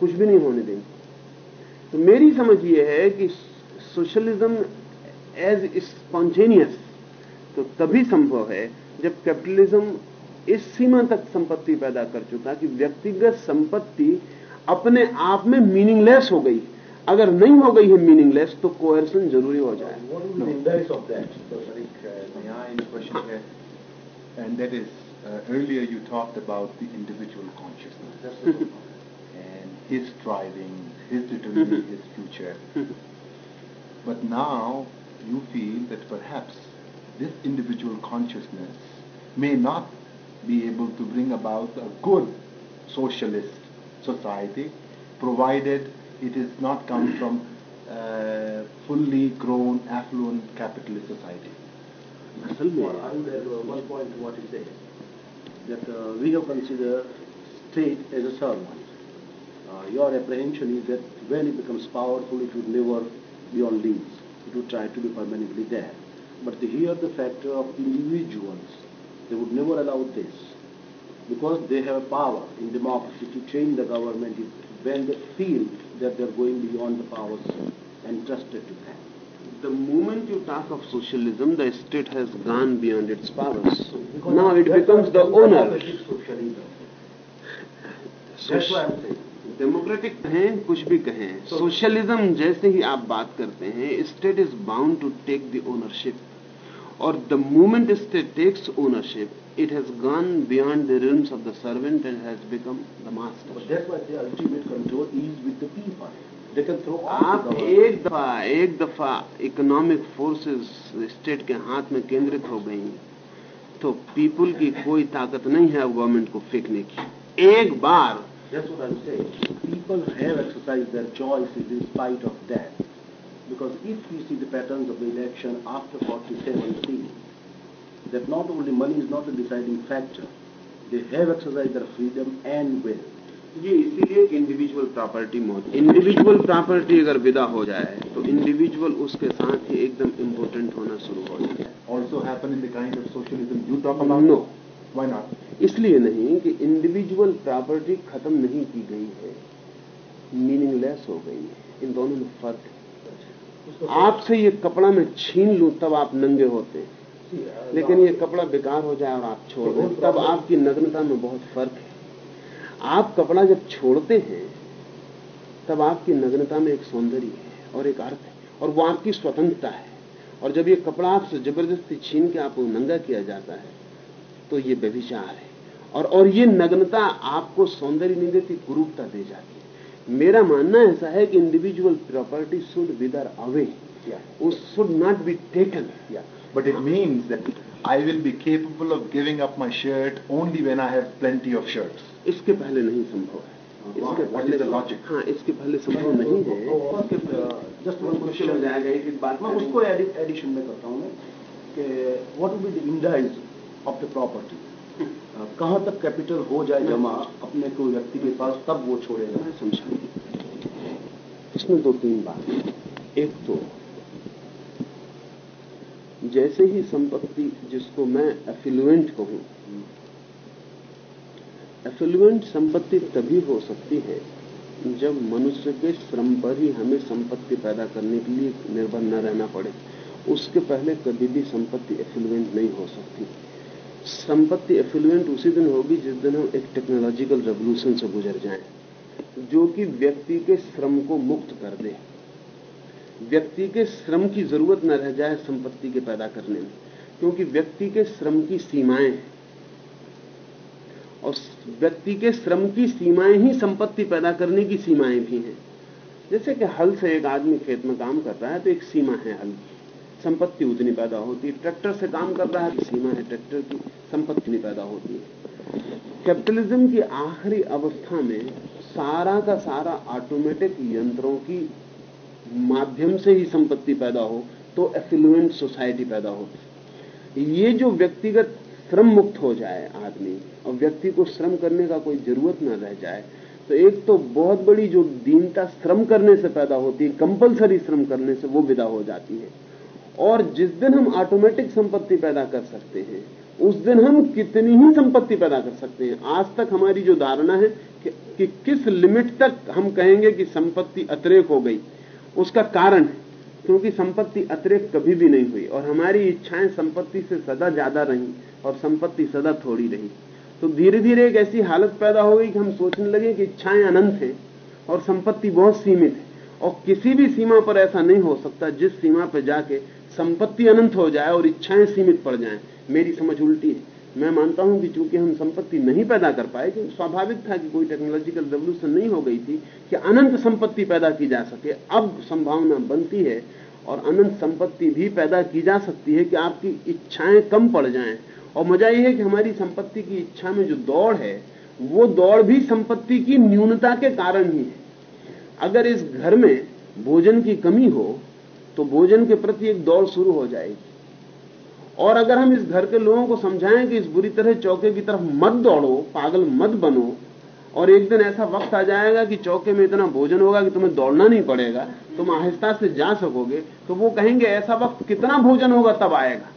कुछ भी नहीं होने देंगी। तो मेरी समझ ये है कि सोशलिज्म एज स्पॉन्टेनियस तो तभी संभव है जब कैपिटलिज्म इस सीमा तक संपत्ति पैदा कर चुका कि व्यक्तिगत संपत्ति अपने आप में मीनिंगलेस हो गई। अगर नहीं हो गई है मीनिंगलेस तो कोहर्सन ज़रूरी हो जाए। And that is earlier you talk about the individual consciousness and his driving his his future but now you feel that पर this individual consciousness may not be able to bring about a good socialist society, provided it is not come from uh, fully grown, affluent capitalist society. I add one point to what you said, that uh, we have considered state as a servant. Uh, your apprehension is that when it becomes powerful, it would never be on leave; It would try to be permanently there. But the, here the factor of individuals they would never allow this. Because they have power in democracy to change the government if- when they feel that they're going beyond the powers entrusted to them. The moment you talk of socialism, the state has gone beyond its powers. Because Now it becomes the owner. democratic socialism. Saying. Democratic कहें कुछ भी कहें socialism जैसे ही आप बात करते हैं state is bound to take the ownership और the moment state takes ownership it has gone beyond the rims of the servant and has become the But that's why the ultimate control is with the people. They can throw आप the. एक दफ़ा एक दफ़ा economic forces state के हाथ में केंद्रित हो गई तो पीपुल की कोई ताकत नहीं है गवर्नमेंट को फेंकने की एक बार That's what I'm saying. People have exercised their choices in spite of that. because if we see the patterns of the election after 47 that not only money is not a deciding factor, they have exercised their freedom and will. जी इसीलिए individual property मौत individual property अगर विदा हो जाए तो individual उसके साथ ही एकदम इम्पोर्टेंट होना शुरू हो जाए। ऑल्सो नो इसलिए नहीं कि इंडिविजुअल प्रॉपर्टी खत्म नहीं की गई है मीनिंगलेस हो गई है। इन दोनों में फ़र्क है। आपसे ये कपड़ा मैं छीन लूँ, तब आप नंगे होते। हैं लेकिन ये कपड़ा बेकार हो जाए और आप छोड़ दें, तब आपकी नग्नता में बहुत फ़र्क है। आप कपड़ा जब छोड़ते हैं, तब आपकी नग्नता में एक सौंदर्य है और एक अर्थ है, और वो आपकी स्वतंत्रता है। और जब ये कपड़ा आपसे ज़बरदस्ती छीन के आपको नंगा किया जाता है तो ये व्यभिचार है। और और ये नग्नता आपको सौंदर्य नहीं देती, कुरूपता दे जाती है। मेरा मानना ऐसा है कि individual property should wither away Yeah. Should not be taken. But it means that I will be capable of giving up my shirt only when I have plenty of shirts. इसके पहले नहीं संभव है. इसके पहले the logic? हाँ इसके पहले संभव नहीं है। जस्ट वन हो एक एक बात मैं उसको एडिशन में करता हूँ कि what will be the indices of the property कहाँ तक कैपिटल हो जाए जमा अपने कोई व्यक्ति के पास, तब वो छोड़ेगा समझा इसमें दो तीन बात एक तो जैसे ही संपत्ति जिसको मैं एफिलुएंट कहूँ एफिलुएंट संपत्ति तभी हो सकती है जब मनुष्य के श्रम पर ही हमें संपत्ति पैदा करने के लिए निर्भर न रहना पड़े। उसके पहले कभी भी संपत्ति एफिलुएंट नहीं हो सकती। संपत्ति एफिलुएंट उसी दिन होगी जिस दिन हम एक टेक्नोलॉजिकल रेवोल्यूशन से गुजर जाएँ, जो कि व्यक्ति के श्रम को मुक्त कर दे। व्यक्ति के श्रम की ज़रूरत न रह जाए संपत्ति के पैदा करने में, क्योंकि व्यक्ति के श्रम की सीमाएँ और व्यक्ति के श्रम की सीमाएँ ही संपत्ति पैदा करने की सीमाएँ भी हैं। जैसे कि हल से एक आदमी खेत में काम कर रहा है तो एक सीमा है हल की। संपत्ति उतनी पैदा होती है। ट्रैक्टर से काम कर रहा है तो सीमा है, ट्रैक्टर की संपत्ति नहीं पैदा होती है। कैपिटलिज्म की आखिरी अवस्था में सारा का सारा ऑटोमेटिक यंत्रों की माध्यम से ही संपत्ति पैदा हो तो एफिलुएंट सोसाइटी पैदा होती ये जो व्यक्तिगत श्रम मुक्त हो जाए आदमी, और व्यक्ति को श्रम करने का कोई ज़रूरत न रह जाए तो एक तो बहुत बड़ी जो दीनता श्रम करने से पैदा होती है कंपलसरी श्रम करने से वो विदा हो जाती है। और जिस दिन हम ऑटोमेटिक संपत्ति पैदा कर सकते हैं उस दिन हम कितनी ही संपत्ति पैदा कर सकते हैं। आज तक हमारी जो धारणा है कि, कि किस लिमिट तक हम कहेंगे कि संपत्ति अतिरेक हो गई उसका कारण है क्योंकि संपत्ति अतिरेक कभी भी नहीं हुई और हमारी इच्छाएँ संपत्ति से सदा ज़्यादा रही और संपत्ति सदा थोड़ी रही। तो धीरे धीरे एक ऐसी हालत पैदा हो गई कि हम सोचने लगे कि इच्छाएँ अनंत हैं और संपत्ति बहुत सीमित है और किसी भी सीमा पर ऐसा नहीं हो सकता जिस सीमा पर जाके संपत्ति अनंत हो जाए और इच्छाएँ सीमित पड़ जाएँ, मेरी समझ उल्टी है। मैं मानता हूँ कि चूँकि हम संपत्ति नहीं पैदा कर पाए, क्योंकि स्वाभाविक था कि कोई टेक्नोलॉजिकल रेवोल्यूशन नहीं हो गई थी कि अनंत संपत्ति पैदा की जा सके। अब संभावना बनती है और अनंत संपत्ति भी पैदा की जा सकती है कि आपकी इच्छाएँ कम पड़ जाएँ। और मज़ा यह है कि हमारी संपत्ति की इच्छा में जो दौड़ है, वो दौड़ भी संपत्ति की न्यूनता के कारण ही है। अगर इस घर में भोजन की कमी हो तो भोजन के प्रति एक दौड़ शुरू हो जाएगी। और अगर हम इस घर के लोगों को समझाएँ कि इस बुरी तरह चौके की तरफ़ मत दौड़ो, पागल मत बनो, और एक दिन ऐसा वक्त आ जाएगा कि चौके में इतना भोजन होगा कि तुम्हें दौड़ना नहीं पड़ेगा, तुम आहिस्ता से जा सकोगे तो वो कहेंगे, ऐसा वक्त कितना भोजन होगा, तब आएगा।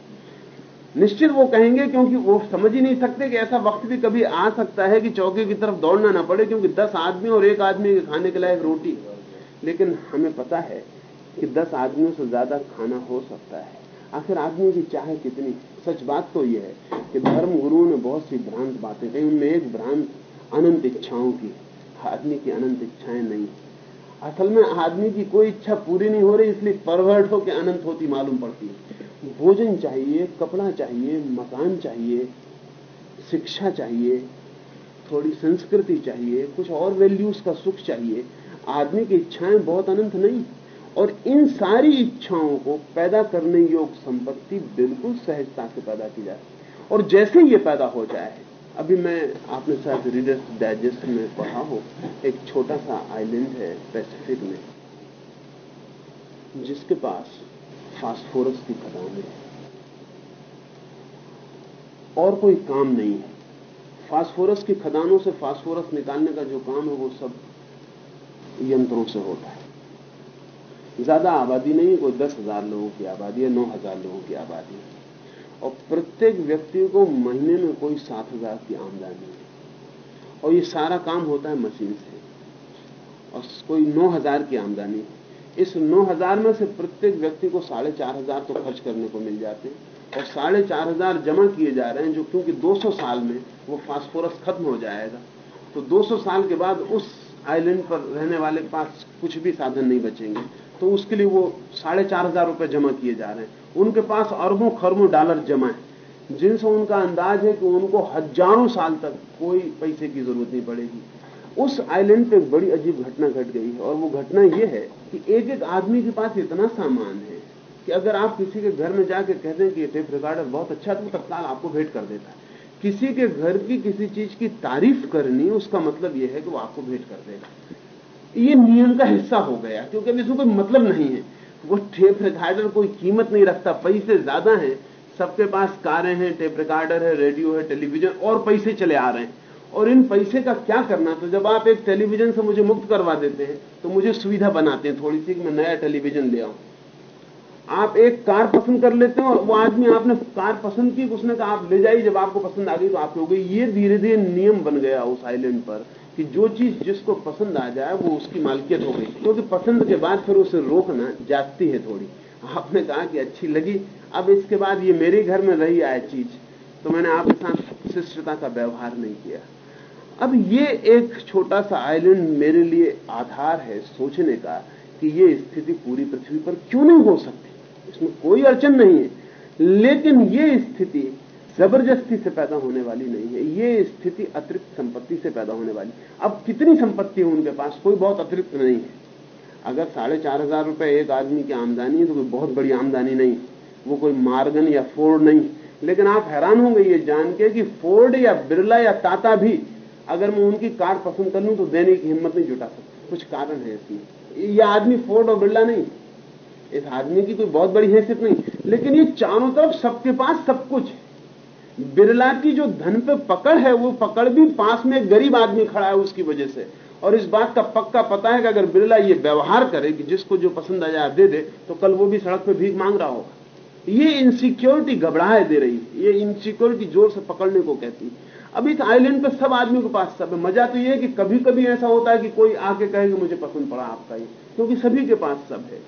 निश्चित वो कहेंगे, क्योंकि वो समझ ही नहीं सकते कि ऐसा वक्त भी कभी आ सकता है कि चौके की तरफ़ दौड़ना ना पड़े, क्योंकि दस आदमी और एक आदमी के खाने के लायक रोटी। लेकिन हमें पता है कि दस आदमियों से ज़्यादा खाना हो सकता है। आखिर आदमी की चाहे कितनी? सच बात तो यह है कि धर्म गुरुओं ने बहुत सी भ्रांत बातें कही। उनमें एक भ्रांत अनंत इच्छाओं की आदमी की अनंत इच्छाएँ नहीं असल में आदमी की कोई इच्छा पूरी नहीं हो रही, इसलिए परवर्ट हो के अनंत होती मालूम पड़ती है। भोजन चाहिए, कपड़ा चाहिए, मकान चाहिए, शिक्षा चाहिए, थोड़ी संस्कृति चाहिए, कुछ और वैल्यूज़ का सुख चाहिए। आदमी की इच्छाएँ बहुत अनंत नहीं और इन सारी इच्छाओं को पैदा करने योग संपत्ति बिल्कुल सहजता से पैदा की जाती और जैसे ये पैदा हो जाए, अभी मैं, आपने शायद रीडर्स डाइजेस्ट में पढ़ा हो, एक छोटा सा आइलैंड है पैसिफिक में, जिसके पास फास्फोरस की खदान है। और कोई काम नहीं है। फास्फोरस की खदानों से फास्फोरस निकालने का जो काम है, वो सब यंत्रों से होता है। ज़्यादा आबादी नहीं कोई दस हज़ार लोगों की आबादी है, नौ हज़ार लोगों की आबादी है। और प्रत्येक व्यक्ति को महीने में कोई सात हज़ार की आमदनी है। और ये सारा काम होता है मशीन से। और कोई नौ हज़ार की आमदनी है। इस नौ हज़ार में से प्रत्येक व्यक्ति को साढ़े चार हज़ार तो खर्च करने को मिल जाते हैं। और साढ़े चार हज़ार जमा किए जा रहे हैं, जो क्योंकि 200 साल में वो फास्फोरस खत्म हो जाएगा। तो 200 साल के बाद उस आइलैंड पर रहने वाले पास कुछ भी साधन नहीं बचेंगे। तो उसके लिए वो साढ़े चार हज़ार रुपए जमा किए जा रहे हैं। उनके पास अरबों खरबों डॉलर जमा है। जिनसे उनका अंदाज है कि उनको हज़ारों साल तक कोई पैसे की ज़रूरत नहीं पड़ेगी। उस आइलैंड पे एक बड़ी अजीब घटना घट गई है और वो घटना ये है कि एक एक आदमी के पास इतना सामान है कि अगर आप किसी के घर में जाके कहते हैं कि ये टेप रिकॉर्डर बहुत अच्छा तो तत्काल आपको भेंट कर देता है। किसी के घर की किसी चीज़ की तारीफ़ करनी, उसका मतलब यह है कि वो आपको भेंट कर देगा। ये नियम का हिस्सा हो गया, क्योंकि अब इसमें कोई मतलब नहीं है। वो टेप रिकॉर्डर कोई कीमत नहीं रखता, पैसे ज़्यादा है, सबके पास कारें हैं टेप रिकॉर्डर है रेडियो है टेलीविज़न और पैसे चले आ रहे हैं। और इन पैसे का क्या करना? तो जब आप एक टेलीविज़न से मुझे मुक्त करवा देते हैं तो मुझे सुविधा बनाते हैं, थोड़ी सी कि मैं नया टेलीविज़न ले आऊँ। आप एक कार पसंद कर लेते हैं और वो आदमी आपने कार पसंद की, उसने कहा आप ले जाइए, जब आपको पसंद आ गई तो आप हो गई ये धीरे धीरे नियम बन गया उस आइलैंड पर। कि जो चीज़ जिसको पसंद आ जाए, वो उसकी मालकियत हो गई। क्योंकि तो पसंद के बाद फिर उसे रोकना जाती है थोड़ी। आपने कहा कि अच्छी लगी। अब इसके बाद ये मेरे घर में रही आए चीज़ तो मैंने आपके साथ शिष्टता का व्यवहार नहीं किया। अब ये एक छोटा सा आइलैंड मेरे लिए आधार है सोचने का कि ये स्थिति पूरी पृथ्वी पर क्यों नहीं हो सकती? इसमें कोई अड़चन नहीं है। लेकिन ये स्थिति ज़बरदस्ती से पैदा होने वाली नहीं है। ये स्थिति अतिरिक्त संपत्ति से पैदा होने वाली। अब कितनी संपत्ति है उनके पास? कोई बहुत अतिरिक्त नहीं है। अगर साढ़े चार हज़ार रुपए एक आदमी की आमदनी है तो कोई बहुत बड़ी आमदनी नहीं वो कोई मार्गन या फोर्ड नहीं लेकिन आप हैरान होंगे ये जान के कि फोर्ड या बिरला या टाटा भी अगर मैं उनकी कार पसंद कर लूँ तो देने की हिम्मत नहीं जुटा सकता। कुछ कारण है इसमें। ये आदमी फोर्ड और बिरला नहीं इस आदमी की कोई बहुत बड़ी हैसियत नहीं लेकिन ये चारों तरफ़ सबके पास सब कुछ बिरला की जो धन पे पकड़ है, वो पकड़ भी पास में गरीब आदमी खड़ा है उसकी वजह से। और इस बात का पक्का पता है कि अगर बिरला ये व्यवहार करे कि जिसको जो पसंद आ जाए दे दे तो कल वो भी सड़क पे भीख मांग रहा होगा। ये इनसिक्योरिटी घबराए दे रही है। ये इनसिक्योरिटी ज़ोर से पकड़ने को कहती है। अब इस आइलैंड पे सब आदमी के पास सब है। मज़ा तो ये है कि कभी कभी ऐसा होता है कि कोई आके कहे कि मुझे पसंद पड़ा आपका ये। क्योंकि सभी के पास सब है।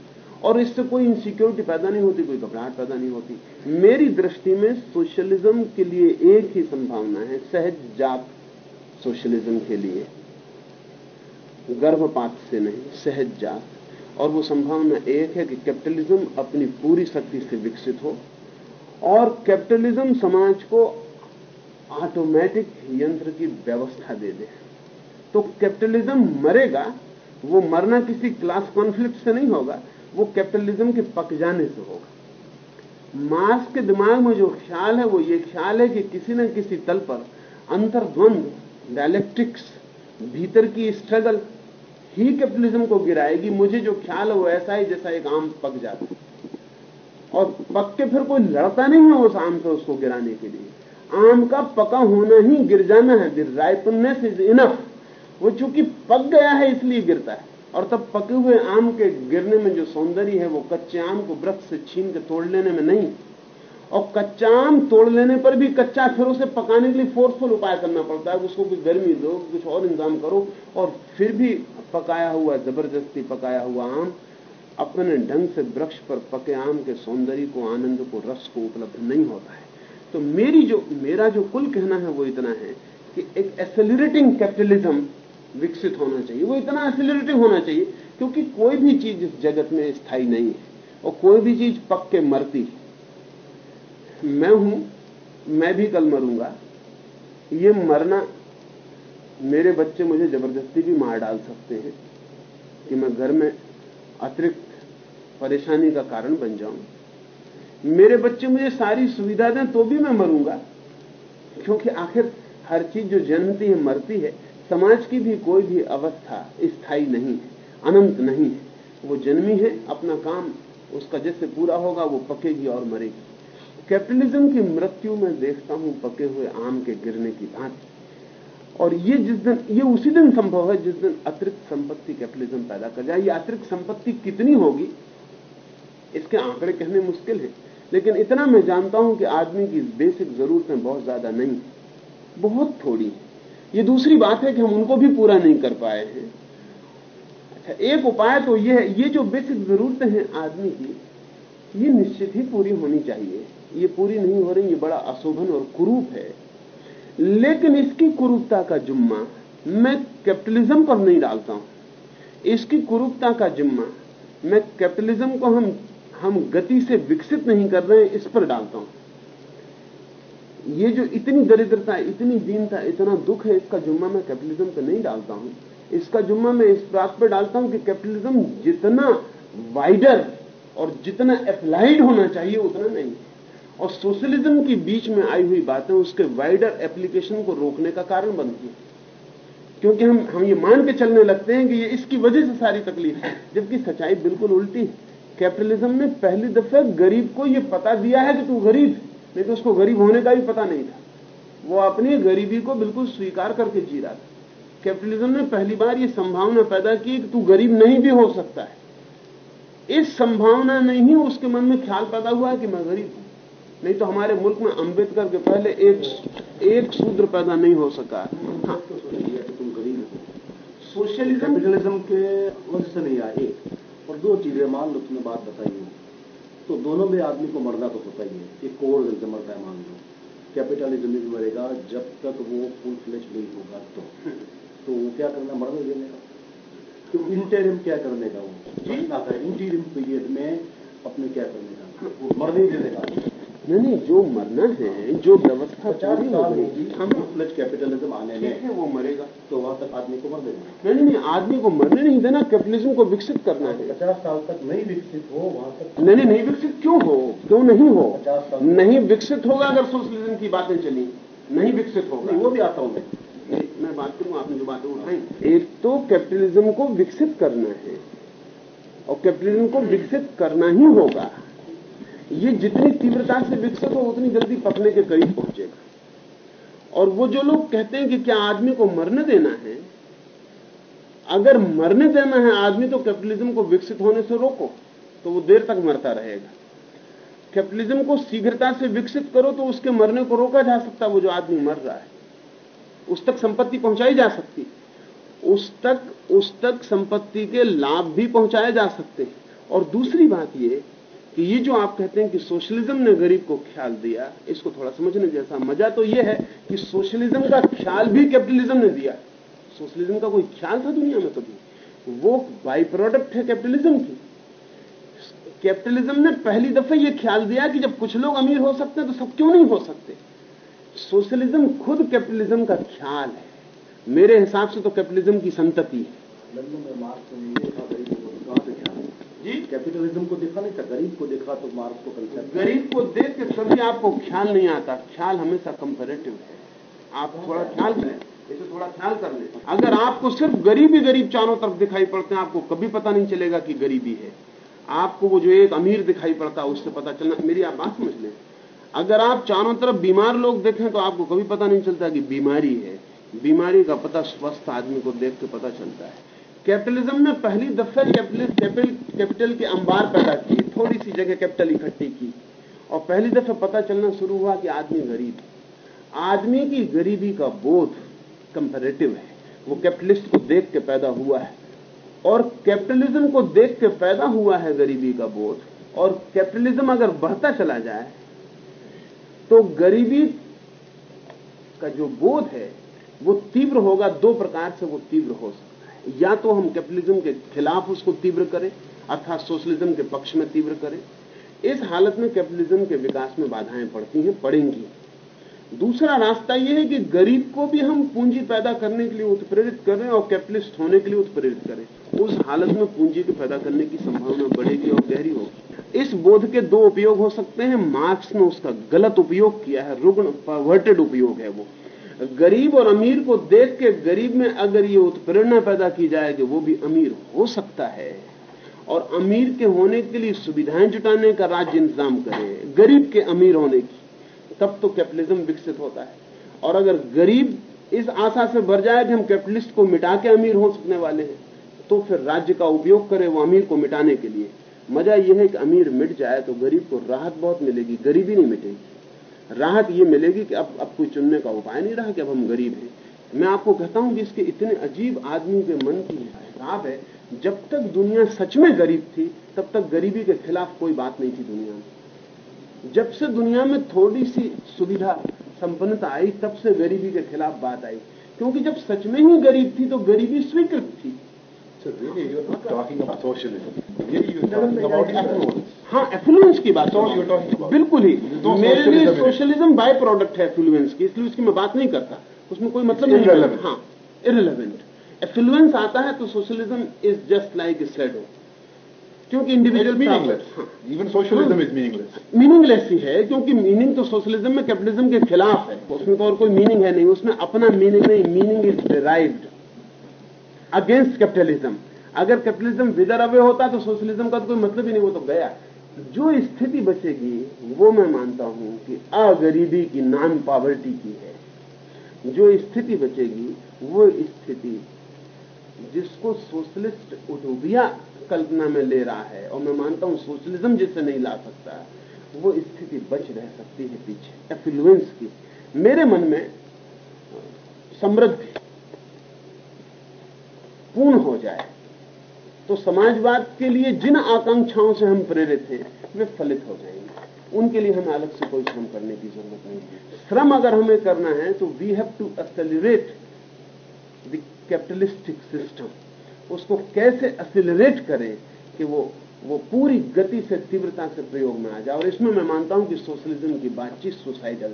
और इससे कोई इनसिक्योरिटी पैदा नहीं होती, कोई घबराहट पैदा नहीं होती। मेरी दृष्टि में सोशलिज्म के लिए एक ही संभावना है, सहज जात सोशलिज्म के लिए। गर्भपात से नहीं, सहज जात और वो संभावना एक है कि कैपिटलिज्म अपनी पूरी शक्ति से विकसित हो और कैपिटलिज्म समाज को ऑटोमेटिक यंत्र की व्यवस्था दे दे। तो कैपिटलिज्म मरेगा, वो मरना किसी क्लास कॉन्फ्लिक्ट से नहीं होगा। वो कैपिटलिज्म के पक जाने से होगा। मार्क्स के दिमाग में जो ख्याल है, वो ये ख्याल है कि किसी न किसी तल पर अंतर्द्वंद डायलेक्ट्रिक्स भीतर की स्ट्रगल ही कैपिटलिज्म को गिराएगी। मुझे जो ख्याल है, वो ऐसा ही जैसा एक आम पक जाता और पक के फिर कोई लड़ता नहीं है उस आम से उसको गिराने के लिए। आम का पका होना ही गिर जाना है। राइपनेस इज़ इनफ वो चूँकि पक गया है, इसलिए गिरता है। और तब पके हुए आम के गिरने में जो सौंदर्य है, वो कच्चे आम को वृक्ष से छीन के तोड़ लेने में नहीं। और कच्चा आम तोड़ लेने पर भी कच्चा फिर उसे पकाने के लिए फोर्सफुल उपाय करना पड़ता है। उसको कुछ गर्मी दो, कुछ और इंतज़ाम करो और फिर भी पकाया हुआ, ज़बरदस्ती पकाया हुआ आम अपने ढंग से वृक्ष पर पके आम के सौंदर्य को, आनंद को, रस को उपलब्ध नहीं होता है। तो मेरी जो, मेरा जो कुल कहना है वो इतना है कि एक एसेलरेटिंग कैपिटलिज्म विकसित होना चाहिए। वो इतना एसिलेटिव होना चाहिए क्योंकि कोई भी चीज़ इस जगत में स्थायी नहीं है और कोई भी चीज़ पक के मरती मैं हूँ, मैं भी कल मरूँगा। ये मरना, मेरे बच्चे मुझे ज़बरदस्ती भी मार डाल सकते हैं कि मैं घर में अतिरिक्त परेशानी का कारण बन जाऊँ। मेरे बच्चे मुझे सारी सुविधा दें तो भी मैं मरूँगा। क्योंकि आखिर हर चीज़ जो जन्मती है, मरती है समाज की भी कोई भी अवस्था स्थायी नहीं है, अनंत नहीं है। वो जन्मी है, अपना काम उसका जैसे पूरा होगा, वो पकेगी और मरेगी। कैपिटलिज्म की मृत्यु में देखता हूँ पके हुए आम के गिरने की भांति। और ये जिस दिन, ये उसी दिन संभव है जिस दिन अतिरिक्त संपत्ति कैपिटलिज्म पैदा कर जाए। ये अतिरिक्त संपत्ति कितनी होगी, इसके आंकड़े कहने मुश्किल है। लेकिन इतना मैं जानता हूँ कि आदमी की बेसिक जरूरतें बहुत ज़्यादा नहीं बहुत थोड़ी है। ये दूसरी बात है कि हम उनको भी पूरा नहीं कर पाए हैं। अच्छा एक उपाय तो ये है, ये जो बेसिक जरूरतें हैं आदमी की, ये निश्चित ही पूरी होनी चाहिए। ये पूरी नहीं हो रही, ये बड़ा अशोभन और कुरूप है। लेकिन इसकी कुरूपता का जुम्मा मैं कैपिटलिज्म पर नहीं डालता हूँ। इसकी कुरूपता का जिम्मा मैं कैपिटलिज्म को हम हम गति से विकसित नहीं कर रहे हैं, इस पर डालता हूँ। ये जो इतनी दरिद्रता, इतनी दीनता, इतना दुख है, इसका जुम्मा मैं कैपिटलिज्म पे नहीं डालता हूँ। इसका जुम्मा मैं इस बात पे डालता हूँ कि कैपिटलिज्म जितना वाइडर और जितना अप्लाइड होना चाहिए, उतना नहीं। और सोशलिज्म की बीच में आई हुई बातें उसके वाइडर एप्लीकेशन को रोकने का कारण बनती है। क्योंकि हम हम ये मान के चलने लगते हैं कि ये इसकी वजह से सारी तकलीफ़ है, जबकि सच्चाई बिल्कुल उल्टी है। कैपिटलिज्म ने पहली दफे गरीब को ये पता दिया है कि तू गरीब है। नहीं तो उसको गरीब होने का भी पता नहीं था। वो अपनी गरीबी को बिल्कुल स्वीकार करके जी रहा था। कैपिटलिज्म ने पहली बार ये संभावना पैदा की कि तू गरीब नहीं भी हो सकता है। इस संभावना ने ही उसके मन में ख्याल पैदा हुआ कि मैं गरीब हूँ। नहीं तो हमारे मुल्क में अंबेडकर के पहले एक एक सूत्र पैदा नहीं हो सका। हाँ। सोशलिज्म कैपिटलिज्म के वजह से नहीं आया। एक और दो चीज़ें मान लो तुमने बात बताई। हो तो दोनों में आदमी को मरना तो होता ही है। एक कोर से मरता है मान लो। कैपिटलिज्म भी मरेगा जब तक वो फुल फ्लेज नहीं होगा तो। तो वो क्या करना मरने देने का? तो इंटेरियम क्या करने का वो? जी। आता है इंटीरियम पीरियड में अपने क्या करने का? मरने देने का। नहीं नहीं जो मरना है जो व्यवस्था पूरी होगी। हम फ्लेज कैपिटलिज्म आने में है वो मरेगा। तो वहाँ तक आदमी को मर देना नहीं नहीं नहीं, आदमी को मरने नहीं देना कैपिटलिज्म को विकसित करना है। पचास साल तक नहीं विकसित हो वहाँ तक नहीं नहीं नहीं विकसित क्यों हो? क्यों नहीं हो? नहीं विकसित होगा अगर सोशलिज्म की बातें चली। नहीं विकसित होगा। वो भी आता हूँ मैं। मैं बात करूँ आपने जो बातें उठाई। एक तो कैपिटलिज्म को विकसित करना है और कैपिटलिज्म को विकसित करना ही होगा। ये जितनी तीव्रता से विकसित हो, उतनी जल्दी पकने के करीब पहुंचेगा। और वो जो लोग कहते हैं कि क्या आदमी को मरने देना है, अगर मरने देना है आदमी तो कैपिटलिज्म को विकसित होने से रोको तो वो देर तक मरता रहेगा। कैपिटलिज्म को शीघ्रता से विकसित करो तो उसके मरने को रोका जा सकता वो जो आदमी मर रहा है। उस तक संपत्ति पहुंचाई जा सकती उस तक उस तक संपत्ति के लाभ भी पहुँचाए जा सकते हैं। और दूसरी बात ये कि ये जो आप कहते हैं कि सोशलिज्म ने गरीब को ख्याल दिया, इसको थोड़ा समझने जैसा मज़ा तो ये है कि सोशलिज्म का ख्याल भी कैपिटलिज्म ने दिया। सोशलिज्म का कोई ख्याल था दुनिया में कभी? वो बाई प्रोडक्ट है कैपिटलिज्म की। कैपिटलिज्म ने पहली दफे ये ख्याल दिया कि जब कुछ लोग अमीर हो सकते हैं तो सब क्यों नहीं हो सकते? सोशलिज्म खुद कैपिटलिज्म का ख्याल है। मेरे हिसाब से तो कैपिटलिज्म की संतति है। जी। कैपिटलिज्म को देखा नहीं था गरीब को देखा तो मार्क्स को कंसेप्ट गरीब को देख के कभी आपको ख्याल नहीं आता। ख्याल हमेशा कंपेरेटिव है। आप थोड़ा ख्याल करें इसे थोड़ा ख्याल कर लें। अगर आपको सिर्फ़ गरीब ही गरीब चारों तरफ़ दिखाई पड़ते हैं आपको कभी पता नहीं चलेगा कि गरीबी है। आपको वो जो एक अमीर दिखाई पड़ता है उससे पता चलना मेरी आप बात समझ लें। अगर आप चारों तरफ़ बीमार लोग देखें तो आपको कभी पता नहीं चलता कि बीमारी है। बीमारी का पता स्वस्थ आदमी को देख के पता चलता है। कैपिटलिज्म ने पहली दफे कैपिटल के अंबार पैदा किए, थोड़ी सी जगह कैपिटल इकट्ठी की। और पहली दफे पता चलना शुरू हुआ कि आदमी गरीब आदमी की गरीबी का बोध कंपेरेटिव है। वो कैपिटलिस्ट को देख के पैदा हुआ है। और कैपिटलिज्म को देख के पैदा हुआ है गरीबी का बोध। और कैपिटलिज्म अगर बढ़ता चला जाए तो गरीबी का जो बोध है, वो तीव्र होगा, दो प्रकार से वो तीव्र हो सकता या तो हम कैपिटलिज्म के खिलाफ उसको तीव्र करें, अर्थात सोशलिज्म के पक्ष में तीव्र करें। इस हालत में कैपिटलिज्म के विकास में बाधाएँ पड़ती हैं, पड़ेंगी। दूसरा रास्ता यह है कि गरीब को भी हम पूंजी पैदा करने के लिए उत्प्रेरित करें और कैपिटलिस्ट होने के लिए उत्प्रेरित करें। उस हालत में पूंजी के पैदा करने की संभावना बढ़ेगी और गहरी होगी। इस बोध के दो उपयोग हो सकते हैं। मार्क्स ने उसका गलत उपयोग किया है, रुग्ण परवर्टेड उपयोग है वो। गरीब और अमीर को देख के गरीब में अगर ये उत्प्रेरणा पैदा की जाए कि वो भी अमीर हो सकता है, और अमीर के होने के लिए सुविधाएँ जुटाने का राज्य इंतज़ाम करे, गरीब के अमीर होने की, तब तो कैपिटलिज्म विकसित होता है। और अगर गरीब इस आशा से भर जाए कि हम कैपिटलिस्ट को मिटा के अमीर हो सकने वाले हैं तो फिर राज्य का उपयोग करे वो अमीर को मिटाने के लिए। मज़ा यह है कि अमीर मिट जाए तो गरीब को राहत बहुत मिलेगी, गरीबी नहीं मिटेगी। राहत ये मिलेगी कि अब अब कोई चुनने का उपाय नहीं रहा कि अब हम गरीब हैं। मैं आपको कहता हूँ कि इसके इतने अजीब आदमी के मन की हिसाब है, जब तक दुनिया सच में गरीब थी, तब तक गरीबी के खिलाफ कोई बात नहीं थी दुनिया में। जब से दुनिया में थोड़ी सी सुविधा, संपन्नता आई, तब से गरीबी के खिलाफ बात आई। क्योंकि जब सच में ही गरीब थी तो गरीबी स्वीकृत थी। So really, you're not talking about socialism. Really, you're talking about affluence. हाँ एफ्लुएंस की बात. बिल्कुल ही No मेरे लिए. सोशलिज्म बाय प्रोडक्ट है एफ्लुएंस की इसलिए उसकी मैं बात नहीं करता उसमें कोई मतलब नहीं irrelevant. हाँ इरेलीवेंट एफ्लुएंस आता है तो socialism is just like shadow क्योंकि individual meaningless. Even socialism is meaningless. Meaningless ही है क्योंकि मीनिंग तो सोशलिज्म में कैपिटलिज्म के खिलाफ है उसमें तो और कोई मीनिंग है नहीं उसमें अपना मीनिंग नहीं meaning is derived against capitalism अगर कैपिटलिज्म विदर अवे होता तो सोशलिज्म का तो कोई मतलब ही नहीं, वो तो गया। जो स्थिति बचेगी, वो मैं मानता हूँ कि अगरीबी की नॉन पॉवर्टी की है। जो स्थिति बचेगी, वो स्थिति जिसको सोशलिस्ट उटोबिया कल्पना में ले रहा है, और मैं मानता हूँ सोशलिज्म जिसे नहीं ला सकता, वो स्थिति बच रह सकती है पीछे एफ्लुएंस की। मेरे मन में समृद्धि पूर्ण हो जाए। तो समाजवाद के लिए जिन आकांक्षाओं से हम प्रेरित हैं वे फलित हो जाएँगे। उनके लिए हमें अलग से कोई श्रम करने की ज़रूरत नहीं श्रम अगर हमें करना है तो we have to accelerate the capitalistic system उसको कैसे एक्सेलरेट करें कि वो वो पूरी गति से तीव्रता से प्रयोग में आ जाए। और इसमें मैं मानता हूँ कि सोशलिज्म की बातचीत सुसाइडल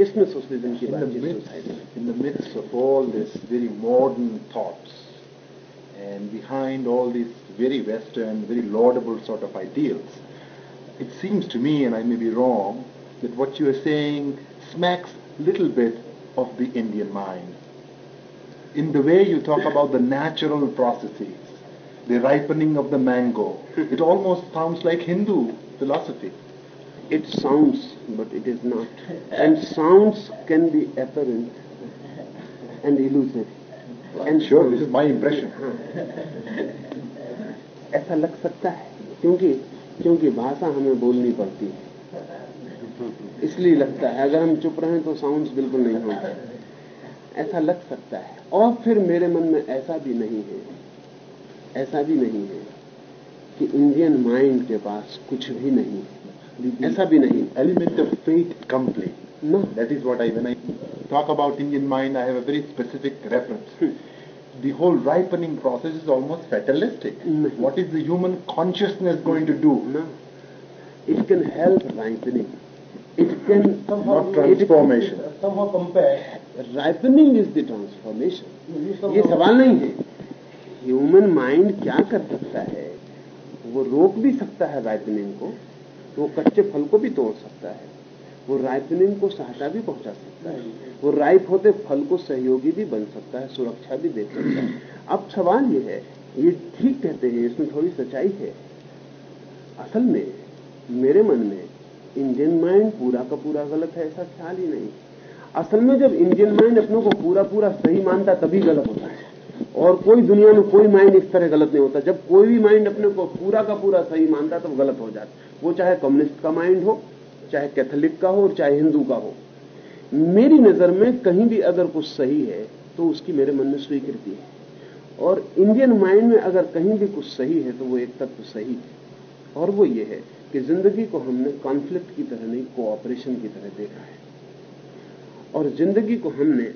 इसमें सोशलिज्म की बातचीत suicidal in the midst of all this very modern thoughts and behind all these very Western, very laudable sort of ideals, it seems to me, and I may be wrong, that what you are saying smacks little bit of the Indian mind. In the way you talk about the natural processes, the ripening of the mango, it almost sounds like Hindu philosophy. It sounds, but it is not. And sounds can be apparent and illusory. And sure, this is my impression. ऐसा लग सकता है क्योंकि क्योंकि भाषा हमें बोलनी पड़ती है। इसलिए लगता है अगर हम चुप रहें तो साउंड्स बिल्कुल नहीं होंगे ऐसा लग सकता है। और फिर मेरे मन में ऐसा भी नहीं है ऐसा भी नहीं है कि इंडियन माइंड के पास कुछ भी नहीं है। ऐसा भी नहीं। Element of fate complete. ना That is what I, when I talk about Indian mind, I have a very specific reference. The whole ripening process is almost fatalistic. Mhm. What is the human consciousness going to do? No. It can help ripening. It can somehow Not transformation. somehow compare ripening is the transformation. ये सवाल नहीं है human mind क्या कर सकता है वो रोक भी सकता है राइपनिंग को वो कच्चे फल को भी तोड़ सकता है वो राइपनिंग को सहायता भी पहुँचा सकता है। वो राइप होते फल को सहयोगी भी बन सकता है, सुरक्षा भी दे सकता है। अब सवाल ये है, ये ठीक कहते हैं, इसमें थोड़ी सच्चाई है। असल में, मेरे मन में इंडियन माइंड पूरा का पूरा गलत है, ऐसा ख्याल ही नहीं। असल में जब इंडियन माइंड अपनों को पूरा पूरा सही मानता, तभी गलत होता है। और कोई दुनिया में कोई माइंड इस तरह गलत नहीं होता। जब कोई भी माइंड अपने को पूरा का पूरा सही मानता, तब गलत हो जाता वो चाहे कम्युनिस्ट का माइंड हो चाहे कैथोलिक का हो और चाहे हिंदू का हो। मेरी नज़र में कहीं भी अगर कुछ सही है तो उसकी मेरे मन में स्वीकृति है। और इंडियन माइंड में अगर कहीं भी कुछ सही है तो वो एक तत्व सही है। और वो ये है कि ज़िंदगी को हमने कॉन्फ्लिक्ट की तरह नहीं कोऑपरेशन की तरह देखा है। और ज़िंदगी को हमने